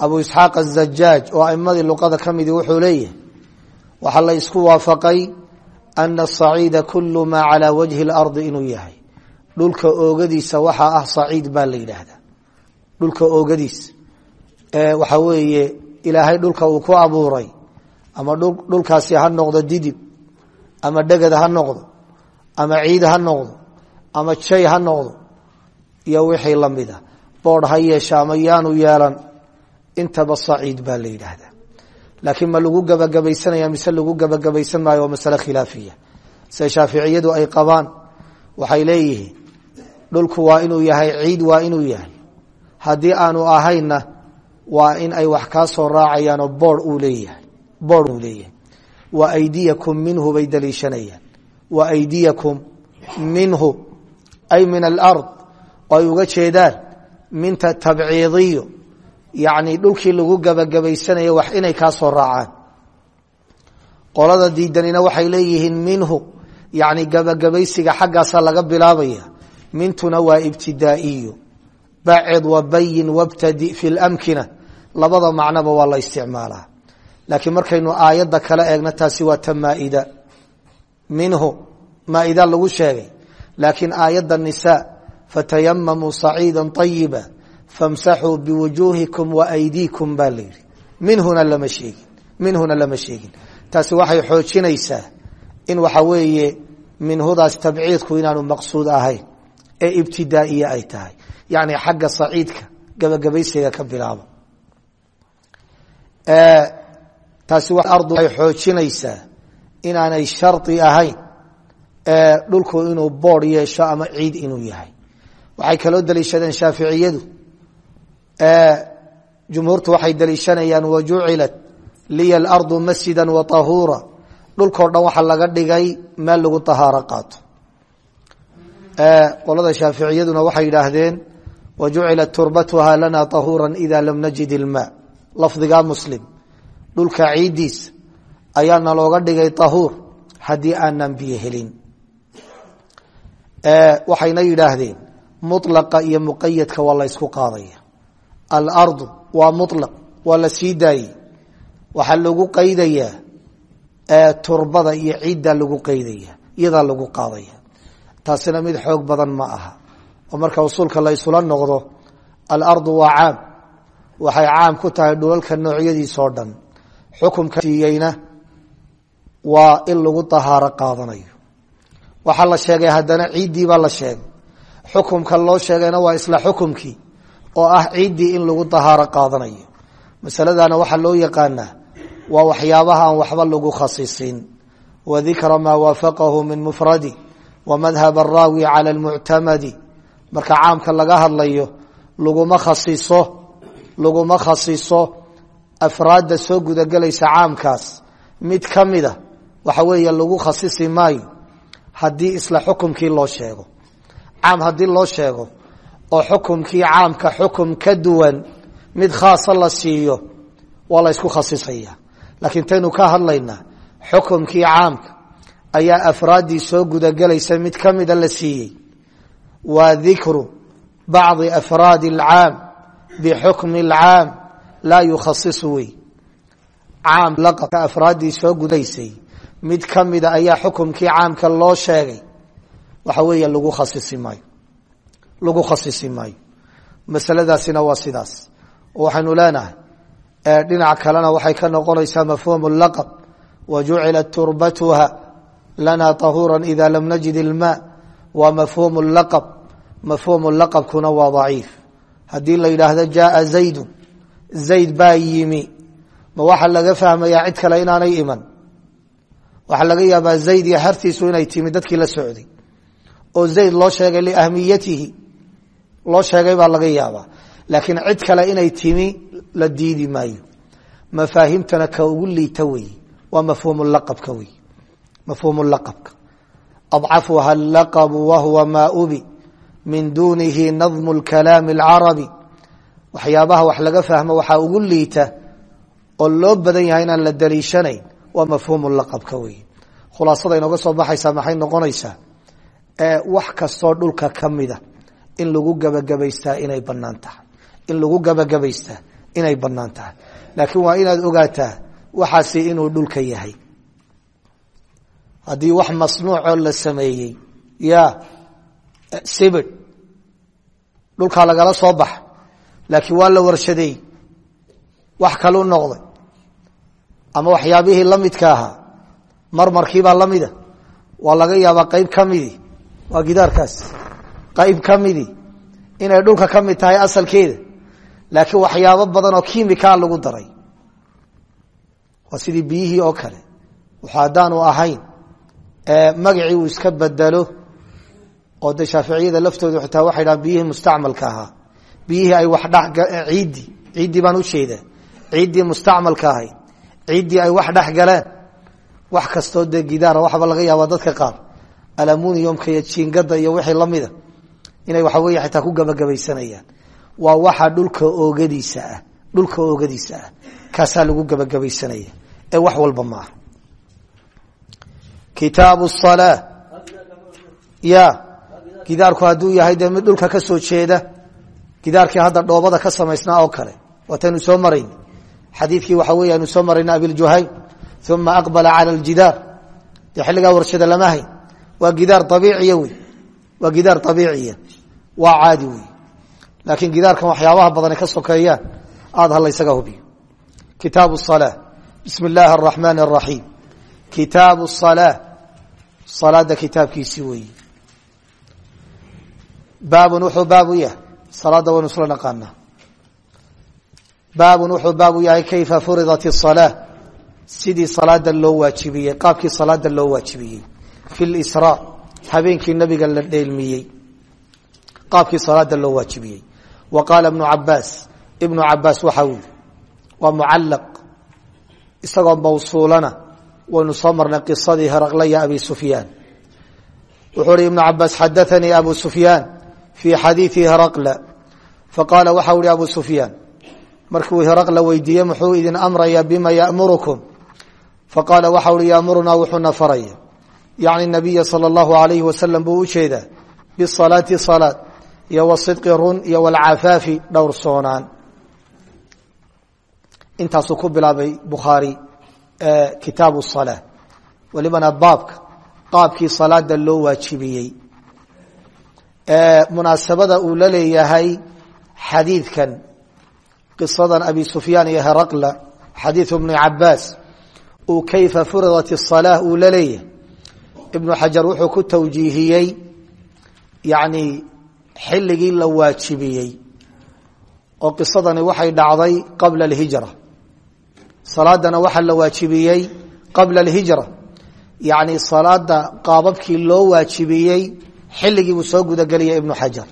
Abu isxaaq azajaaj oo aimadii luqada ka midii wuxuu leeyahay waxaa la isku waafaqay ana asaciida kulu maa calaa wajhi اlardi inuu yahay. Dhulka oogadiisa waxaa ah saciid baa la yidhaahdaa. Dhulka oogadiis waxaa weeye ilaahay dhulka uu ku abuuray ama dhulkaasi ha noqdo didib ama dheged ha noqdo ama ciid ha noqdo ama jay ha noqdo iyo wixii la mid a. Boodh ha yeesha ama yaanu yeelan intaba saciid baa la yidhaahdaa. Laakiin ma lagu gebagabaysanaya mise lagu gebagabaysan maayo waa masale khilaafiya. Sida shaaficiyadu ay qabaan waxay leeyihiin dhulku waa inuu yahay ciid waa inuu yahay. Haddii aanu ahaynna waa in ay wax kaa soo raacayaanoo boodh uu leeyahay boor uu leeyahay wa aydiyakum minhu bay daliishanayaan. Wa aydiyakum minhu ay min alard oo ay uga jeedaan minta tabciidiyo yacni dhulkii lagu gabagabaysanaya wax inay kaa soo raacaan. Qolada diidanina waxay leeyihiin minhu yani gabagabaysiga xaggaasa laga bilaabaya. Mintuna waa ibtidaaiyo bacid wabayin wabtadi fi lamkina labada macnoba waa la isticmaalaa laakiin markaynu aayadda kala eegno taasi waa ta maaida. Minhu maaida lagu sheegay. Laakiin aayadda nisa fatayamamuu saciida ayiba famsaxuu biwujuuhikum waaydiikum baa la yihi minhuna lama sheegin minhuna lama sheegin. Taasi waxay xoojinaysaa in waxa weeye minhudaas tabciidku inaanu maqsuud ahayn ee ibtidaaiye ay tahay. Yani xagga saciidka gabagabaysiga ka bilaabo taasi ardu waxay xoojinaysaa inaanay shardi ahayn dhulku inuu boor yeesho ama ciid inuu yahay. Waxay kaloo daliishadeen shaaficiyadu jumhuurtu waxay daliishanayaan wajucilat liya alardu masjida waطahuura dhulkao dhan waxaa laga dhigay meel lagu tahaaro qaato. Qolada shaaficiyaduna waxay yidhaahdeen wajucilat turbatuha lana طahuura ida lam najid ilma lafdiga muslim dhulka ciiddiisa ayaana looga dhigay طahuur haddii aanan biyo helin. Waxayna yidhaahdeen mulaqa iyo muqayadka waa la ysku qaadaya. Alardu waa mulaq waa la sii daayey. Waxaa lagu qaydayaa turbada iyo ciiddaa lagu qaydaya iyadaa lagu qaadaya. Taasina mid xoog badan ma aha. Oo marka usuulka la ysula noqdo alardu waa caam. Waxay caam ku tahay dhulalka noocyadiisoo dhan xukumka siiyeyna waa in lagu dahaaro qaadanayo. Waxaa la sheegay haddana ciiddii baa la sheegay. Xukumka loo sheegayna waa isla xukumkii oo ah ciiddii in lagu dahaaro qaadanayo. Masaladana waxaa loo yaqaanaa waa waxyaabaha aan waxba lagu khasisin wadikra maa waafaqahu min mufradi wamadhab araawi cala lmuctamadi marka caamka laga hadlayo laguma khasiso laguma khasiso afraadda soo gudagelaysa caamkaas mid ka mida waxa weeye lagu khasisi maayo haddii isla xukumkii loo sheego. Caam haddii loo sheego oo xukumkii caamka xukum ka duwan mid khaasa la siiyo waa la ysku laakiin taynu ka hadlaynaa xukumkii caamka ayaa afraaddii soo gudagelaysa mid ka mida la siiyey. Waa dikru bacdi afraadi alcaam bixukmi alcaam laa yukhasisu wey. Caam laqabka afraaddii soo gudaysay. Mid ka mida ayaa xukumkii caamka loo sheegay. Waxa weeye lagu khasisi maayo. Lagu khasisi maayo. Masaladaasina waa sidaas. Waxaynu leenahay dhinac kalena waxay ka noqonaysaa mafhuum laqab. Wa turbatuha lana طahuura ida lam najid ilma waa mafhuum laqab. Mafhuum laqabkuna waa daciif. Haddii la yidhaahdo jaaa zaydu zayd baa yimi. Waxaa laga fahmayaa cid kale inaanay iman. Waxaa laga yaabaa zayd iyo hartiisu inay timi dadkii la socday. Oo zayd loo sheegay liahmiyatihi. Loo sheegay baa laga yaabaa. Laakiin cid kale inay timi la diidi maayo. Mafaahimtana ka ugu liita wey waa mafhuum laqabka wey mafhuum laqabka. Adcafuha laqabu wahuwa maa ubi min dunihi nadmu lkalaami alcarabi waxyaabaha wax laga fahmo waxaa ugu liita oo loo badan yahay inaan la daliishanayn waa mafhuum laqabka wey khulaasada inooga soo baxaysaa maxay noqonaysaa? Wax kastoo dhulka ka mida in lagu gabagabaystaa inay bannaan tahay. In lagu gabagabaystaa inay bannaan tahay. Laakiin waa inaad ogaataa waxaasi inuu dhulka yahay. Haddii wax masnuucoo la sameeyey ya sibir dhulkaa lagala soo baxa laakiin waa la warshadeey wax kalu noqday. Ama waxyaabihii la midka ahaa. Marmarkiibaa la mida. Waa laga yaabaa qayb ka midii waa gidaarkaas. Qayb ka inay dhulka ka mid tahay asalkeeda. Laakiin waxyaabo badan oo kimika lagu daray. Waa sidii biyihii oo kale. Wuxu haddaanu ahayn magacii uu iska bedelo oo de shaaficiyada laftooda xitaa waxay dhahan biyihii mustacmalka ahaa biyihii ay wax dh ciiddii ciiddii baan u jeedaa ciiddii mustacmalka ahayd. Ciiddii ay wax dhex galeen. Wax kastoo dee gidaara waxba laga yaaba dadka qaar. Alamuniyomka iyo jiingada iyo wixii lamida inay waxa wey xitaa ku gabagabaysanayaan waa waxa dhulka oogadiisa ah. Dhulka oogadiisa ah. Kaasaa lagu gabagabaysanaya ee wax walba maaha kitaabu salaa ya. Gidaarku hadduu yahay dee mid dhulka ka soo jeeda gidaarkii hadda dhoobada ka samaysnaa oo kale waataynu soo marayn. Xadiidkii waxa wey soo marayna abiljuhaym uma aqbala cala aljidaar dee warshada lama hayn. Gidaar abiiciya wey waa gidaar abiiciya waa caadi wey laakiin gidaarkan waxyaabaha badane ka sokeeyaan aada halaysaga hubiyo. Kitaabu salaa bismi illaahi araxmaan araxiim kitaabu salaa salaada kitaabkiisii weeye. Baabun wuxuu baabu yahay salaada waynu isla naqaanaa. Baabun wuxuu baabu yahay kayfa furidat الsalaa sidii salaada loo waajibiyey qaabkii salaada loo waajibiyey. Fi lsraa habeenkii nabiga la dheelmiyey. Qaabkii salaada loo waajibiyey. Wa qaala ibnu cabaas ibnu cabaas waxa uu waa mucalaq isagoo mawsuulana waynu soo marnay qisadii heraqlaya abi sufyaan. Wuxuu hi ibnu cabaas xadaanii abu sufyaan fii xadiii heraqla faqaala waxa uhi abu sufyaan markuu heraqla weydiiye muxuu idin amraya bima yamurukum faqaala waxa uhi yaamurunaa wuxuuna faraya yacni nabiya sala allahu alayhi wasalam buu u jeedaa bisalaati salaad iyo wasidqi run iyo walcafaafi dhowrsoonaan intaasuu ku bilaabay bukhaari kitaabu salaa welibana baabka qaabkii salaada loo waajibiyey munaasabada uu la leeyahay xadiidkan qisadan abi sufyaan iyo heraqla xadiidu ibni cabaas uu kayfa furidat الsalaa uu la leeyahay ibnu xajar wuxuu ku tawjiihiyey yani xilligii la waajibiyey oo qisadani waxay dhacday qabla اlhijra salaadana waxaa la waajibiyey qabla اlhijra yani salaada qaababkii loo waajibiyey xilligii buu soo gudagelaya ibnu xajar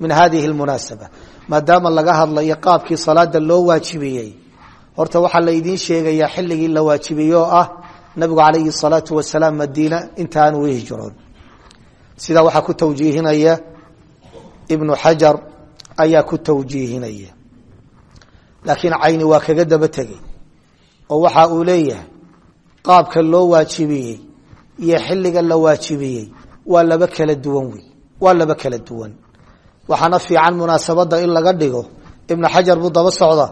min hadihi اlmunaasaba maadaama laga hadlayo qaabkii salaada loo waajibiyey horta waxaa laydiin sheegayaa xilligii la waajibiyey oo ah nabigu calayhi الsalaatu wasalaam madiina intaanu hijroon sidaa waxaa ku tawjiihinaya ibnu xajar ayaa ku tawjiihinaya laakiin cayni waa kaga daba tegey oo waxa uu leeyahay qaabka loo waajibiyey iyo xilliga la waajibiyey waa laba kala duwan wey waa laba kala duwan. Waxaana fiican munaasabada in laga dhigo. Ibnu xajar buu daba socda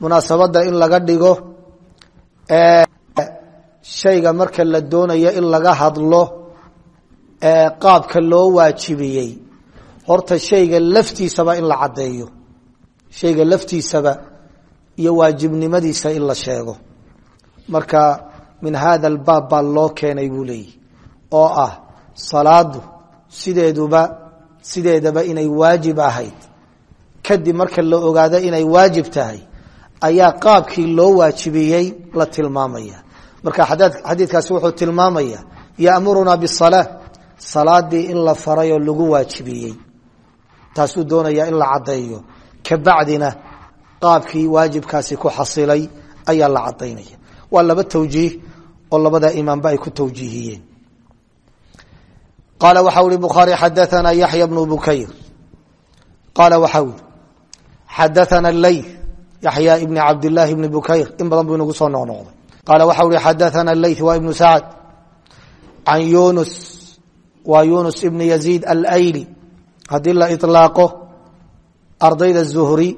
munaasabada in laga dhigo shayga marka la doonayo in laga hadlo qaabka loo waajibiyey. Horta shayga laftiisaba in la caddeeyo. Shayga laftiisaba iyo waajibnimadiisa in la sheego. Marka min hada albaab baa loo keenay buu leeyihi oo ah salaadu sideeduba sideedaba inay waajib ahayd. Kadib marka la ogaado inay waajib tahay ayaa qaabkii loo waajibiyey la tilmaamaya. Marka xadiidkaasi wuxuu tilmaamaya yamuruna bisalaa salaadii in la faray oo lagu waajibiyey. Taasuu doonaya in la caddeeyo. Kabacdina qaabkii waajibkaasi ku xasilay ayaa la cadaynaya waa laba tawjiih oo labada imaamba ay ku tawjiihiyeen qaala waxa ui bukhaari xadaana yaxya bnu bukayr. Qaala waxa ui xadaana leyth yaxya ibni cabdilaahi bni bukayr. In badan buu inagu soo noqnoqday. Qaala waxa uhi xadaana leyth waa ibnu sacd can yunus waa yunus ibni yaziid alayli. Haddii la ilaaqo ardayda zuhri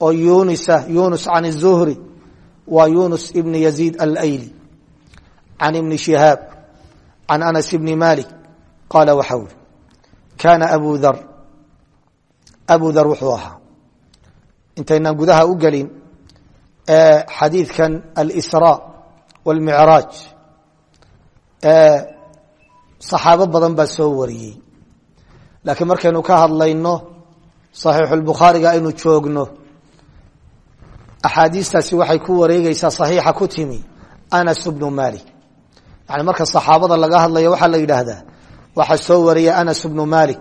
oo yunisa yunus can الzuhri waa yunus ibni yaziid alayli. Can ibni shihaab can anas ibni malik qaala waxa uri kaana abu dar. Abu dar wuxuu ahaa. Intaynaan gudaha u gelin xadiidkan alsra wاlmicraaj saxaabo badan baa soo wariyey. Laakiin markaynu ka hadlayno saxiixulbukhaariga aynu joogno axaadiistaasi waxay ku wareegeysaa saxiixa ku timi anas bnu malik yani marka saxaabada laga hadlayo waxaa la yidhaahdaa waxaa soo wariyey anas bnu malik.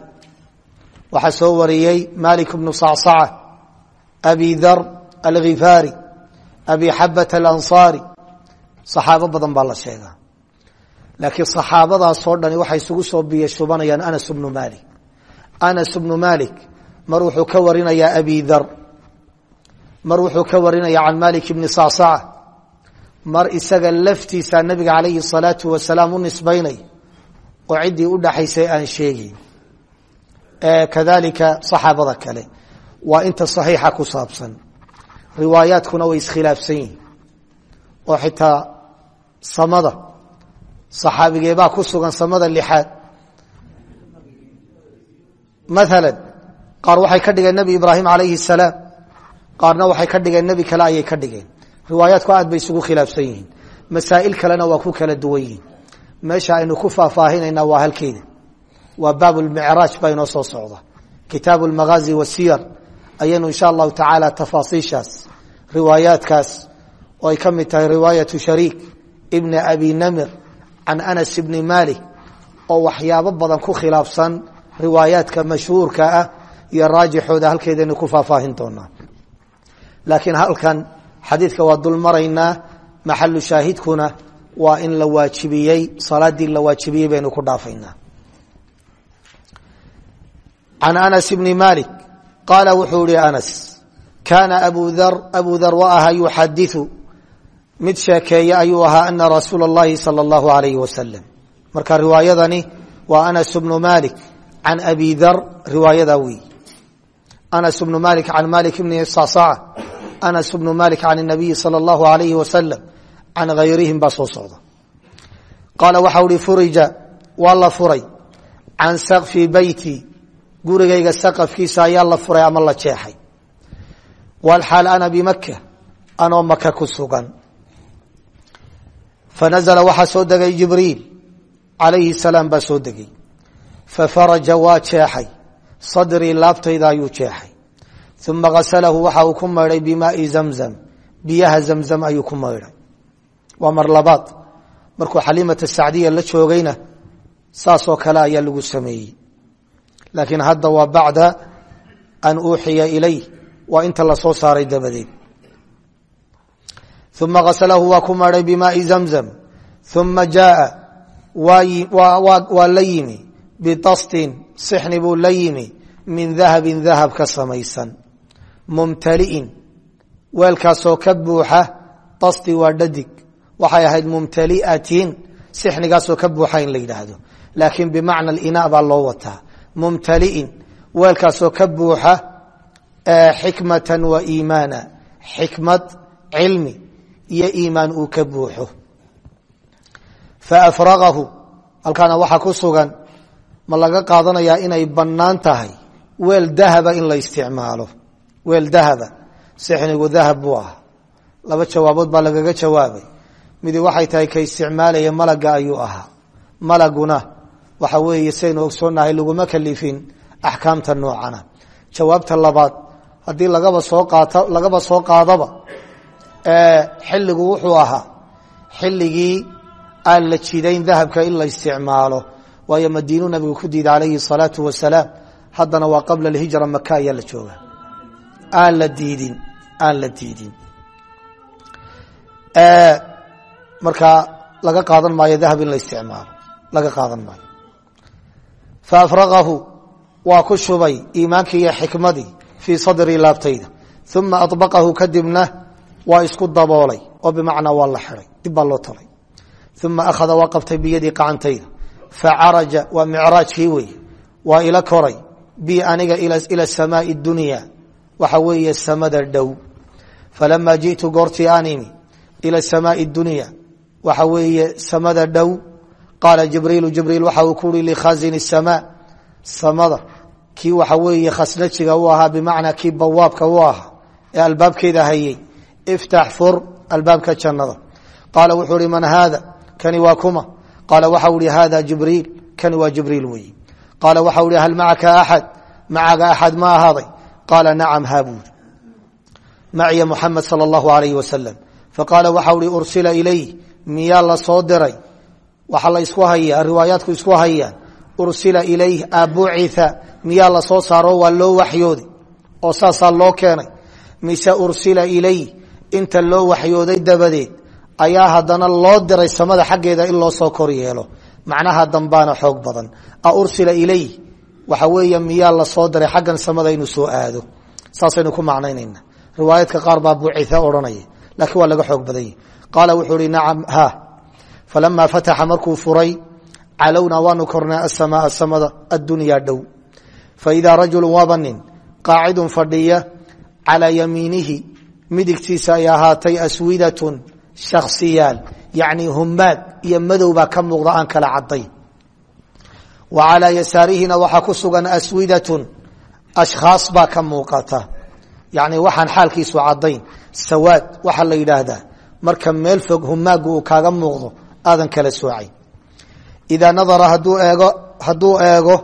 Waxaa soo wariyey malik bnu sacsaca abi dar alghifaari abi xabat alansaari saxaabo badan baa la sheegaa. Laakiin saxaabadaasoo dhani waxay isugu soo biyashubanayaan anas bnu malik. Anas bnu malik mar wuxuu ka warinayaa abi dar mar wuxuu ka warinaya can malik bni sacsaca oo ciddii u dhaxaysay aan sheegayn kadalika saxaabada kale waa inta saxiixa ku saabsan. Riwaayaadkuna way iskhilaafsan yihiin oo xitaa samada saxaabigeebaa ku sugan samada lixaad. Maala qaar waxay ka dhigeen nebi ibraahim calayhi salaam qaarna waxay ka dhigeen nebi kale ayay ka dhigeen. Riwaayaadku aad bay isugu khilaafsan yihiin. Masaa'il kalena waa ku kala duwan yihiin meesha aynu ku faahfaahinayna waa halkeeda waa baab lmicraaj baa inoo soo socda. Kitaabu lmagaazi wasiyar ayaynu insha allahu tacaala tafaasiishaas riwaayaadkaas oo ay ka mid tahay riwaayatu shariik ibni abi namir can anas ibni malik oo waxyaabo badan ku khilaafsan riwaayaadka mashhuurka ah iyo raajixooda halkeedaynu ku faahfaahin doonaa. Laakiin halkan xadiidka waa dul maraynaa shaahidkuna waa in la waajibiyey salaadii la waajibiyey baynu ku dhaafaynaa can anas bni malik qaala wuxuu ihi anas kaana abu dar abu dar wa aha yuxadiu mid sheekeeye ayuu ahaa ana rasuula اllahi salى اllahu alayh wasalam marka riwaayadani waa anas bnu malik can abi dar riwaayada wey anas bnu malik can malik bni sasaca anas bnu malik can nabiyi salى اllahu alayhi wasalam can hayrihim baa soo socda. Qaala waxau ihi furija waa la furay. Can sakfi beyti gurigayga saqafkiisa ayaa la furay ama la jeexay? Walxaal ana bimaka anoo maka ku sugan. Fanazla waxaa soo degay jibriil calayhi salaam baa soo degay. Fafaraja waa jeexay. Sadrii laabtayda ayuu jeexay. Uma ghasalahu waxa uu ku maydhay bimaai zamzam. Biyaha zamzam ayuu ku waa mar labaad. Markuu xaliimata sacdiya la joogayna saasoo kale ayaa lagu sameeyey. Laakiin hadda waa bacda an uuxiya ilayh waa inta la soo saaray dabadeed. Uma ghasalahu waa ku maydhay bimaai zamzam. Uma jaaa waa la yimi. Bitastin sixni buu la yimi. Min dahabin dahab ka samaysan. Mumtali'in weelkaasoo ka buuxa tasti waa dhadig waxay ahayd mumtali'atin sixnigaasoo ka buuxa in la yidhaahdo. Laakiin bimacna alina baa loo wataa. Mumtali'in weelkaasoo ka buuxa xikmatan wa iimaana. Xikmad cilmi iyo iimaan uu ka buuxo. Faafragahu halkaana waxaa ku sugan ma laga qaadanayaa inay bannaan tahay weel dahaba in la isticmaalo. Weel dahaba sixnigu dahab buu laba jawaabood baa lagaga jawaabay midi waxay tahay ka isticmaalaya malaga ayuu aha malaguna waxa weeye saynu ogsoonahay laguma kalifin axkaamta noocana. Jawaabta labaad haddii lagaba soo qaata lagaba soo qaadaba xilligu wuxuu ahaa xilligii aan la jidayn dahabka in la isticmaalo. Waayo madiinu nabigu ku diida calayhi الsalaatu wasalaam haddana waa qabla alhijra maka ayaa la jooga. Aan la diidin aan la diidin markaa laga qaadan maayo dahab in la isticmaalo. Laga qaadan maayo. Faafraqahu waa ku shubay iimaankii iyo xikmadii fii sadrii laabtayda. Uma abaqahu kadibna waa isku daboolay oo bimacnaa waa la xiday loo talay. Uma akhada waa qabtay biyadii qacantayda. Facaraja waa micraajkii weeye. Waa ila koray bi aniga ila samaai dunya. Waxa weeye samada dhow. Falamaa ji'tu goortii aan ila samaai dunya waxa weeye samada dhow qaala jibriilu jibriil waxa uu ku uri likhazin الsamaa samada kii waxa weeye khasnajiga u ahaa bimacnaa kii bawaabka u ahaa ee albaabkeeda hayey iftax fur albaabka jannada qaala wuxuu ihi man haada kani waa kuma qaala waxau ihi hada jibriil kani waa jibriil weyi qaala waxau ihi hal macaka axad macaga axad ma ahaaday qaala nacam haabuud maciya muxamed salى اllahu alayh wasalam faqaala waxau ihi ursila ilayh miyaa la soo diray? Waxaa la isku hayaa riwaayaadku isku hayaan ursila ilayh abucitha miyaa la soo saaro? Waa loo waxyoodi oo saasaa loo keenay. Mise ursila ilayh inta loo waxyooday dabadeed ayaa haddana loo diray samada xaggeeda in loo soo kor macnaha dambaana xoog badan. A ursila ilay waxa weeye miyaa la soo diray xaggan samada inuu soo aado. Saasaynu ku macnaynayna riwaayaadka qaar baa buucia odhanaya laakiin waa laga xoog badan yahi qaala wuxuu ihi nacam ha. Falamaa fataxa markuu furay calownaa waanu kornay asamaaa samada addunyaa dhow. Faidaa rajulu waaba nin qaacidun fadhiya calaa yamiinihi midigtiisa ay ahaatay aswidatun shaksiyaal yacni humaag iyo madow baa ka muuqda aan kala cadayn wa calaa yasaarihina waxaa ku sugan aswidatun ashkhaas baa marka meel fog humaagu uu kaaga muuqdo aadan kala soocayn idaa nadara haduu eego hadduu eego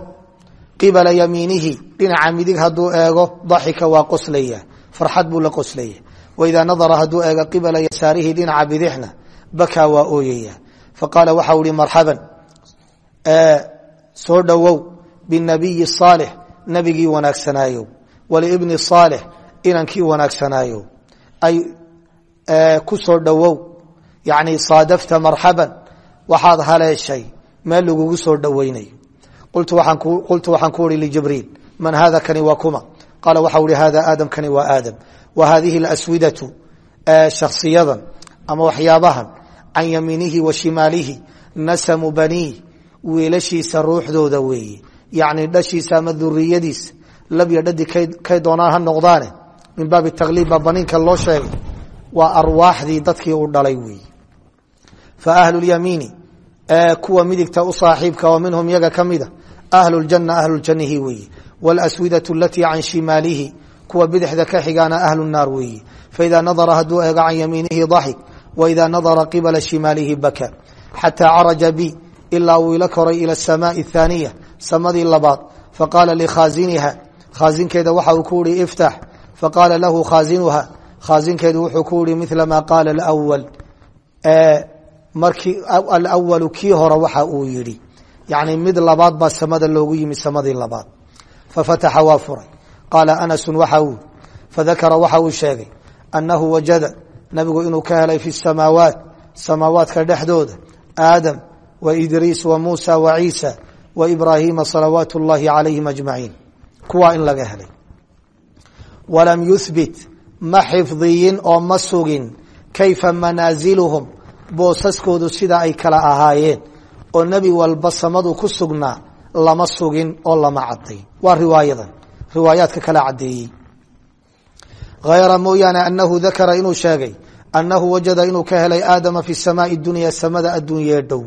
qibala yamiinihi dhinaca midig hadduu eego daxika waa qoslaya farxad buu la qoslaya waidaa nadara hadduu eego qibala yasaarihi dhinaca bidixna bakaa waa ooyaya faqaala waxau ihi marxaban soo dhowow binabiyi saalix nabigii wanaagsanaayo walibni saalix inankii wanaagsanaayo ay ku soo dhowow. Yani saadafta marxaban waxaad haleeshay meel lagugu soo dhoweynayo. Qultu waxaan ku uri lijibriil man hada kani waa kuma. Qaala waxau ihi hada aadam kani waa aadam. Wa hadihi اlaswidatu shaksiyadan ama waxyaabahan can yamiinihi wa shimaalihi nasamu baniih wiilashiisa ruuxdooda weeye yacni dhashiisa ama duriyadiisa labya dhadi kay doonaan noqdaane. Min baabi takliib baa baniinka loo sheegay waa arwaaxdii dadkii u dhalay weeye fa ahlu lyamiini kuwa midigta u saaxiibka oo minhum yaga ka mida ahlu ljana ahluljanihi weeye wاlaswidatu alatii can shimaalihi kuwa bidixda ka xigaana ahlu naar weeye faida nadara hadduu eego can yamiinihi daxik waida nadara qibala shimaalihi baka. Xataa caraja bi ilaa uu ila koray ila asamaai ahaaniya samadii labaad. Faqaala likhaasiniha khaasinkeeda waxa uu ku ihi iftax. Faqaala lahu khaasinuha khaasinkeedu wuxuu ku ihi mila maa qaala awal markii alwalu kii hore waxa uu yihi yani mid labaad baa samada loogu yimi samadii labaad. Fafataxa waa furay. Qaala anasu waxa uu fadakara waxa uu sheegay annahu wajada nabigu inuu ka helay fi samaawaat samaawaadka dhexdooda aadam wa idriis wa muusa wa ciisa wa ibraahiima salawaat اllahi calayhim ajmaciin. Kuwaa in laga helay. Walam yuhbit ma xifdiyin oo ma sugin. Kayfa manaaziluhum boosaskoodu sida ay kala ahaayeen. Oo nebi walba samadu ku sugnaa lama sugin oo lama cadayn waa riwaayadan. Riwaayaadka kala cadeeyey hayra mooyaane anahu dakara inuu sheegay annahu wajada inuu ka helay aadama fi samaai dunya samada adduunyee dhow.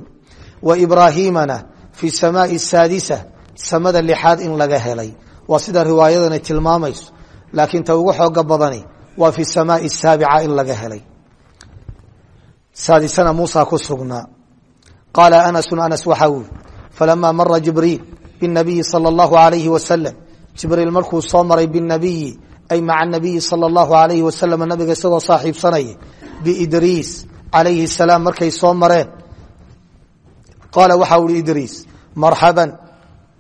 Wa ibraahiimana fi samaai saadisa samada lixaad in laga helay. Waa sida riwaayadani tilmaamayso. Laakiin ta ugu xooga badani waa fi samaai saabica in laga helay. Saadisana muusa ku sugnaa. Qaala anasu anas waxaa falamaa mara jibriil binabiyi sala allahu alayhi wasalam jibriil markuu soo maray binabiyi ay maca nabiyi sala allahu alayhi wasalam nabiga isagoo saaxiibsanaya biidriis calayhi salaam markay soo mareen. Qaala waxau ihi idriis marxaban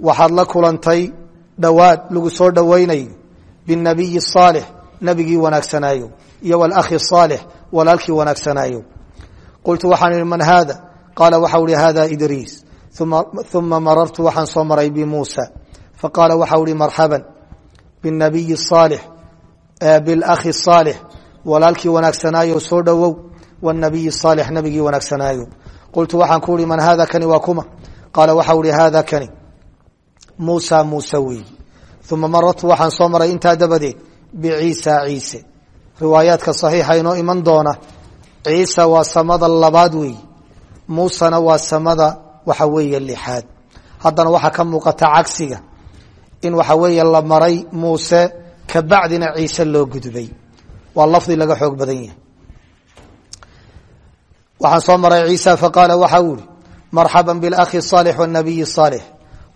waxaad la kulantay dhowaad lagu soo dhowaynayo binabiyi saalix nabigii wanaagsanaayo iyo walakhi saalix walaalkii wanaagsanaayo qultu waxaan ihi man haada? Qaala waxau ihi hada idriis. Uma marartu waxaan soo maray bimuusa faqaala waxau ihi marxaban binabiyi saalix bilakhi saalix walaalkii wanaagsanaayo soo dhowow wnabiyi saalix nabigii wanaagsanaayo qultu waxaan ku ihi man hada kani waa kuma. Qaala waxau ihi hada kani. Muusa muuse weeyi. Uma marartu waxaan soo maray intaa dabadeed biciisa ciise riwaayaadka saxiixa inoo iman doona ciisa waa samada labaad weeyi muusena waa samada waxa weeye lixaad haddana waxaa ka muuqata cagsiga in waxa weeye la maray muuse kabacdina ciise loo gudbay waa lafdi laga xoog badan yahay waxaan soo maray ciisa faqaala waxa uu ihi marxaba biاlakhi صaalix wالnabiyi صaalix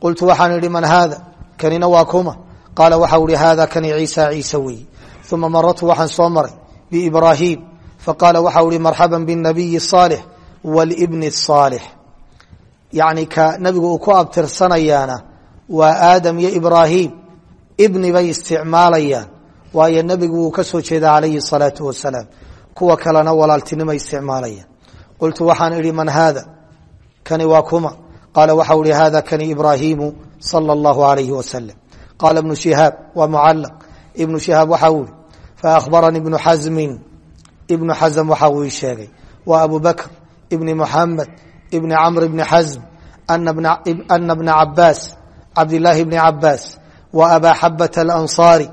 qultu waxaan idhi man haada kanina waa kuma qaala waxau ihi hada kani ciisa ciise weeye uma marartu waxaan soo maray biibraahiim faqaala waxau ihi marxaba bالnabiyi صaalix wاlbni الصaalix yacni ka nabigu uu ku abtirsanayaana waa aadam iyo ibraahim ibni bay isticmaalayaan waayo nebigu wuu ka soo jeeda calayhi الsalaatu wasalaam kuwa kalena walaaltinimo isticmaalaya qultu waxaan idhi man haada kani waa kuma qaala waxau ihi hada kani ibraahimu sala allahu alayhi wasalam qaala ibnu shihaab waa mucalaq ibnu shihaab waxa uu ihi faahbaranii ibnu xasmin ibnu xasm waxa uu ii sheegay waa abu bakr ibni muxamed ibni camr ibni xasm ana bna cabaas cabdilaahi bni cabaas wa abaa xabata alansaari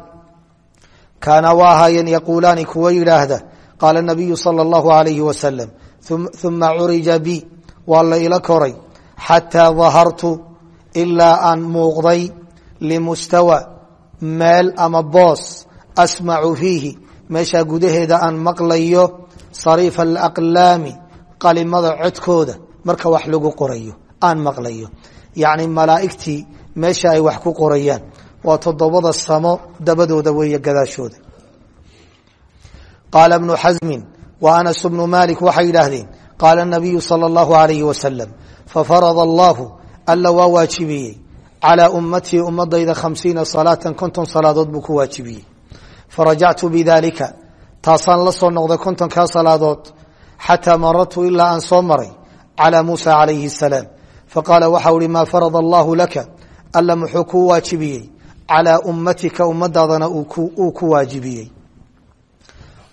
kaana waa ahaayeen yaquulaani kuwa yidhaahda qaala nabiyu sala allahu alayhi wasalam uma curija bi waa la ila koray xataa dahartu ilaa aan muuqday limustawa meel ama boos asmacu fiihi meeshaa gudaheeda aan maqlayo sariifa alaqlaami qalimada codkooda marka wax lagu qorayo aan maqlayo yacni malaa'igtii meesha ay wax ku qorayaan waa toddobada samo dabadooda weeye gadaashooda qaala bnu xasmin wa anas bnu malik waxay yidhaahdeen qaala nabiyu sala allahu alayhi wasalam fafarada allahu alla waa waajibiyey calaa ummatii ummadayda khamsiina salaatan konton salaadood buu ku waajibiyey farajactu bidaalika taasaan la soo noqday kontonkaa salaadood xataa marartu ilaa aan soo maray calaa muusa calayhi asalaam faqaala waxau ihi maa farada allahu laka alla muxuu kuu waajibiyey calaa ummatika ummadaadana uu ku waajibiyey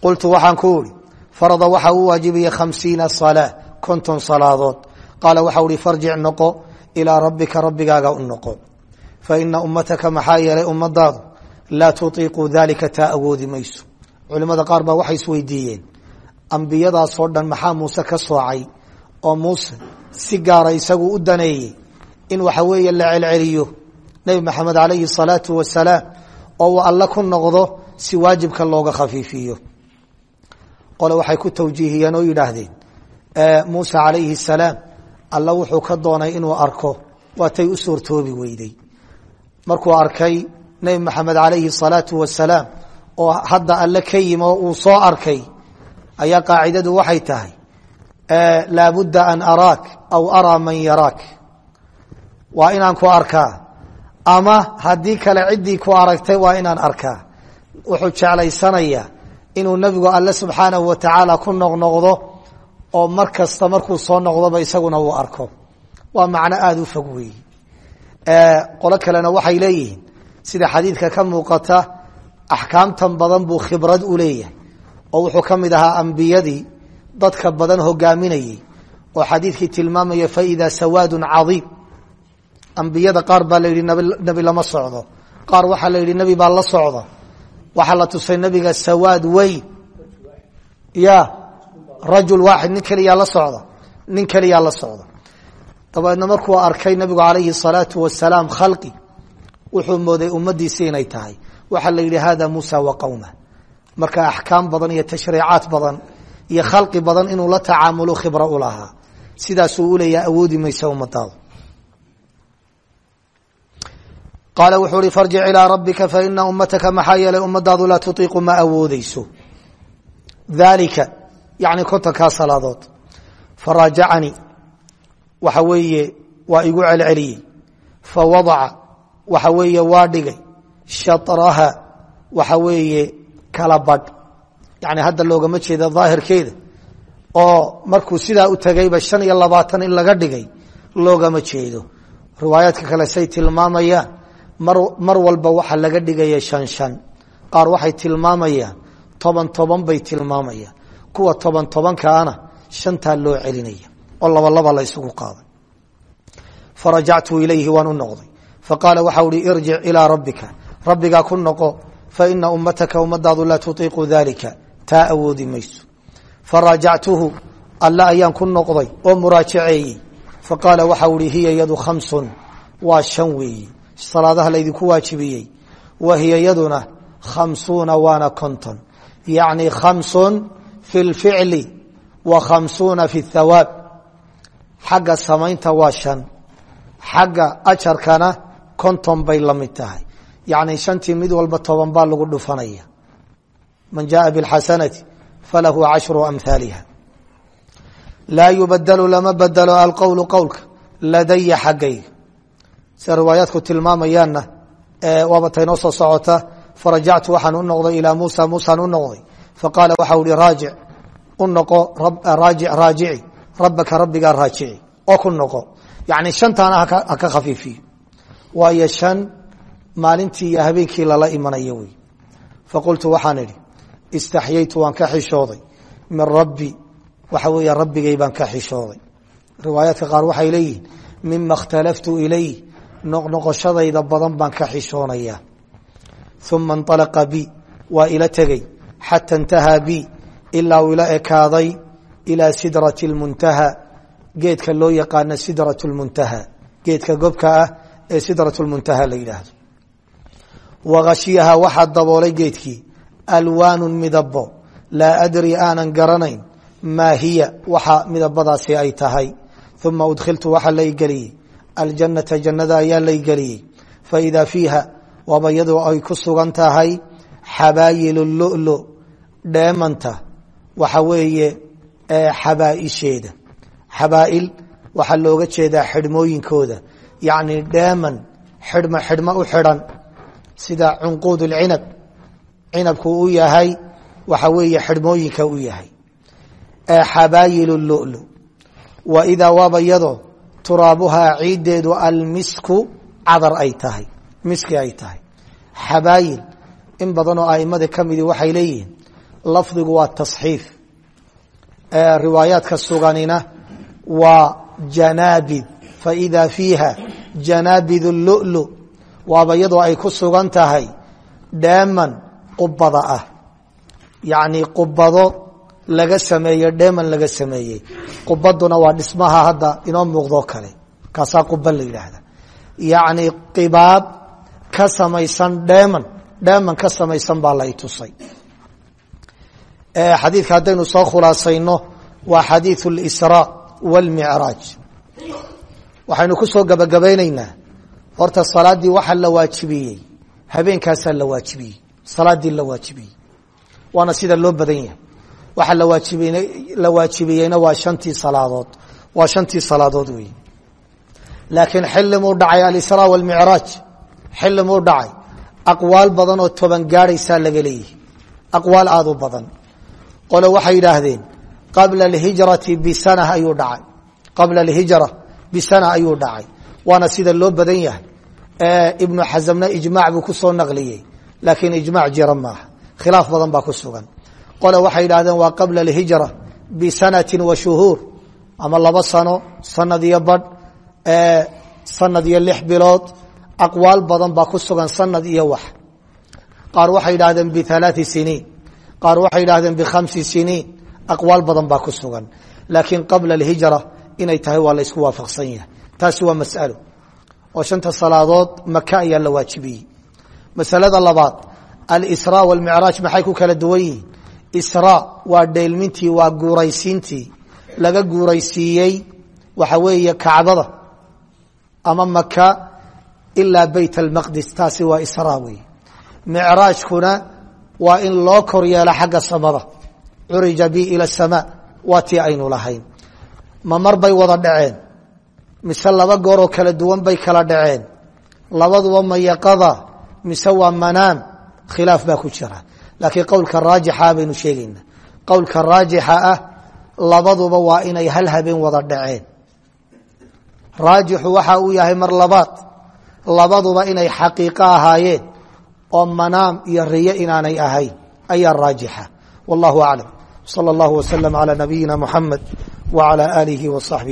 qultu waxaan ku ihi farada waxa uu waajibiyey khamsiina salaa konton salaadood ilaa rabbika rabbigaaga u noqo fa ina ummataka maxaa yeelay ummadaadu laa tutiiqu dalika taa awoodi mayso culimada qaar baa waxay isweydiiyeen ambiyadaasoo dhan maxaa muuse ka soocay oo muuse si gaara isagu u daneeyey in waxa weeye la celceliyo nebi maxamed calayhi salaatu wasalaam oo uu alle ku noqdo si waajibka looga khafiifiyo qole waxay ku tawjiihiyeen oo yidhaahdeen muuse calayhi salaam alla wuxuu ka doonay inuu arko. Waatay u suurtoobi weyday. Markuu arkay nebi maxamed calayhi salaatu wasalaam oo hadda alle ka yimi uu soo arkay ayaa qaacidadu waxay tahay laabudda an araak aw araa man yaraak. Waa inaan ku arkaa. Ama haddii kale ciddii ku aragtay waa inaan arkaa. Wuxuu jeclaysanayaa inuu nebigu alle subxaanahu wa tacaala ku noqnoqdo oo mar kasta markuu soo noqdoba isaguna uu arko. Waa macno aada u fog weeye qolo kalena waxay leeyihiin sida xadiidka ka muuqata axkaamtan badan buu khibrad u leeyahay. Oo wuxuu ka mid ahaa ambiyadii dadka badan hogaaminayey oo xadiidkii tilmaamaya faida sawaadun cadiim. Ambiyada qaar baa la yidhi nebi lama socdo. Qaar waxaa la yidhi nebi baa la socda waxaa la tusay nebiga sawaad weyn. Ya rajul waaxid nin keliyaa la socda nin keliyaa la socda dabeedna markuu arkay nebigu calayhi salaatu wasalaam khalqi wuxuu mooday ummadiisi inay tahay. Waxaa la yidhi hada muusa wa qowma marka axkaam badan iyo tashriicaad badan iyo khalqi badan inuu la tacaamulo khibro u lahaa. Sidaasuu uleeyaha awoodi maysa ummadaadu qaala wuxuu hi farjic ilaa rabbika faina ummataka maxaa yeelay ummadaadu laa ma awoodeyso dalika yani kontonkaa salaadood. Faraajacanii waxa weeye waa igu celceliyey. Fawadaca waxa weeye waa dhigay. Shatraha. Waxa weeye kala badh yani hadda loogama jeeda daahirkeeda. Oo markuu sidaa u tegayba shan iyo labaatan in laga dhigay loogama jeedo. Riwaayaadka kale say tilmaamayaan mar mar walba waxa laga dhigaya shan shan. Qaar waxay tilmaamayaan toban toban bay tilmaamayaan kuwa toban tobankaana shantaa loo celinaya oo laba laba la isugu qaaday. Farajactu ilayhi waan u noqday. Faqaala waxau hi irjic ilaa rabbika. Rabbigaa ku noqo ummataka ummadaadu laa tutiiqu dalika taa awoodi mayso. Faraajactuhu alle ayaan ku oo muraajaceeyey. Faqaala waxau hi hiya yadu khamsun. Waa shan weeyi. Salaadaha laydinku waajibiyey. Wa hiya yaduna khamsuuna waana konton. Yacni khamsun fi lficli wa khamsuuna fi thawaab xagga samaynta waa shan xagga ajarkana konton bay la mid tahay yacni shantii mid walba toban baa lagu dhufanaya man jaءa bاlxasanati falahu cashru amhaaliha laa yubadelu lama bedelo alqowlu qowlka ladaya xaggayga sida riwaayaadku tilmaamayaanna waaba taynoo soo socota faqaala waxau hi raajic u noqo raajici rabbaka rabbigaa raajici oo ku noqo yani shantaana ha ka khafiifiyo waayo shan maalintii iyo habeenkii lala imanayo wey faqultu waxaan idhi istaxyaytu waan ka xishooday min rabbi waxa weeye rabbigay baan ka xishooday riwaayaadka qaar waxay leeyihin mima اkhtalaftu ilayh noqnoqoshadayda badan baan ka xishoonaya uma اnطalaqa bi waa ila tegey xata اntahaa bi ilaa uu ila ekaaday ilaa sidraة اlmuntaha geedka loo yaqaano sidraة اlmuntaha geedka gobka ah ee sidraة اlmuntaha la yidhaahdo wagashiyaha waxaa daboolay geedkii alwaanu midabo laa adri aanan garanayn maa hiya waxa midabadaasi ay tahay uma udkhiltu waxaa lay geliyey aljanata jannada ayaa lay geliyey faidaa fiiha waaba iyadoo ay ku sugan tahay xabaayil lulu dheemanta waxa weeye xabaaisheeda. Xabaail waxaa looga jeedaa xidhmooyinkooda. Yacni dheeman xidhmo xidhmo u xidhan sida cunquud اcinab cinabku u yahay waxa weeye xidhmooyinka u yahay. Xabaayil lulu. Wa idaa waaba iyadoo turaabuhaa ciiddeedu almisku cadar ay tahay miski ay tahay. Xabaayil in badan oo aimada ka midi waxay leeyihiin lafdigu waa tasxiif. Riwaayaadka suganina waa janaabid. Faإida fiiha janaabid lulu waaba iyadoo ay ku sugan tahay dheeman qubada ah. Yacni qubado laga sameeye dheeman laga sameeyey. Qubaduna waa dhismaha hadda inoo muuqdoo kale. Kaasaa quba la yidhaahda yacni qibaab ka samaysan dheeman dheeman ka samaysan baa la itusay xadiidka haddaynu soo khulaasayno waa xadiiثu اlsraa wاlmicraaj waxaynu ku soo gabagabaynaynaa horta salaadii waxaa la waajibiyey habeenkaasaa la waajibiyey salaadii la waajibiyey waana sida loo badan yahay waxaa lawaaib la waajibiyeyna waa shantii salaadood waa shantii salaadood wey laakiin xillimuu dhacay alisraa wاlmicraaj xillimuu dhacay aqwaal badan oo toban gaadhaysaa laga leeyahay aqwaal aad u badan qole waxay yidhaahdeen qabla alhijrati bisana ayuu dhacay. Qabla alhijra bisana ayuu dhacay. Waana sida loo badan yahay. Ibnu xasamna ijmac buu ku soo naqliyey laakiin ijmac jira maaha. Khilaaf badan baa ku sugan. Qole waxay yidhahdeen waa qabla alhijra bisanati wa shuhuur. Ama laba sano sanad iyo badh sanad lix bilood aqwaal badan baa ku sugan sanad iyo wax. Qaar waxay yidhahdeen bialaai siniin qaar waxay yidhahdeen bikhamsi siniin aqwaal badan baa ku sugan laakiin qabla alhijra inay tahay waa la isku waafaqsan yahay taasi waa masalo oo shanta salaadood maka ayaa la waajibiyey masalada labaad alsra wاlmicraaj maxay ku kala duwan yihiin isra waa dheelmintii waa guuraysiintii laga guuraysiiyey waxa weeye kacbada ama maka ilaa beyt almaqdis taasi waa isra wey micraajkuna waa in loo kor yeelo xagga samada. Curija bi ila الsama waa tii aynu lahayn. Ma mar bay wada dhaceen? Mise laba gooroo kala duwan bay kala dhaceen? Labaduba mayaqada mise waa manaam khilaaf baa ku jira. Laakiin qowlka raajixa baynu sheegayna qowlka raajixa ah labaduba waa inay hal habeen wada dhaceen. Raajixu waxa uu yahay mar labaad. Labaduba inay xaqiiqo ahaayeen oo manaam iyo riyo inaanay ahayn ayaa raajixa wallahu aclam salى اllahu waslm عalى nabiyina muxamed wعalى alihi وصaxbihi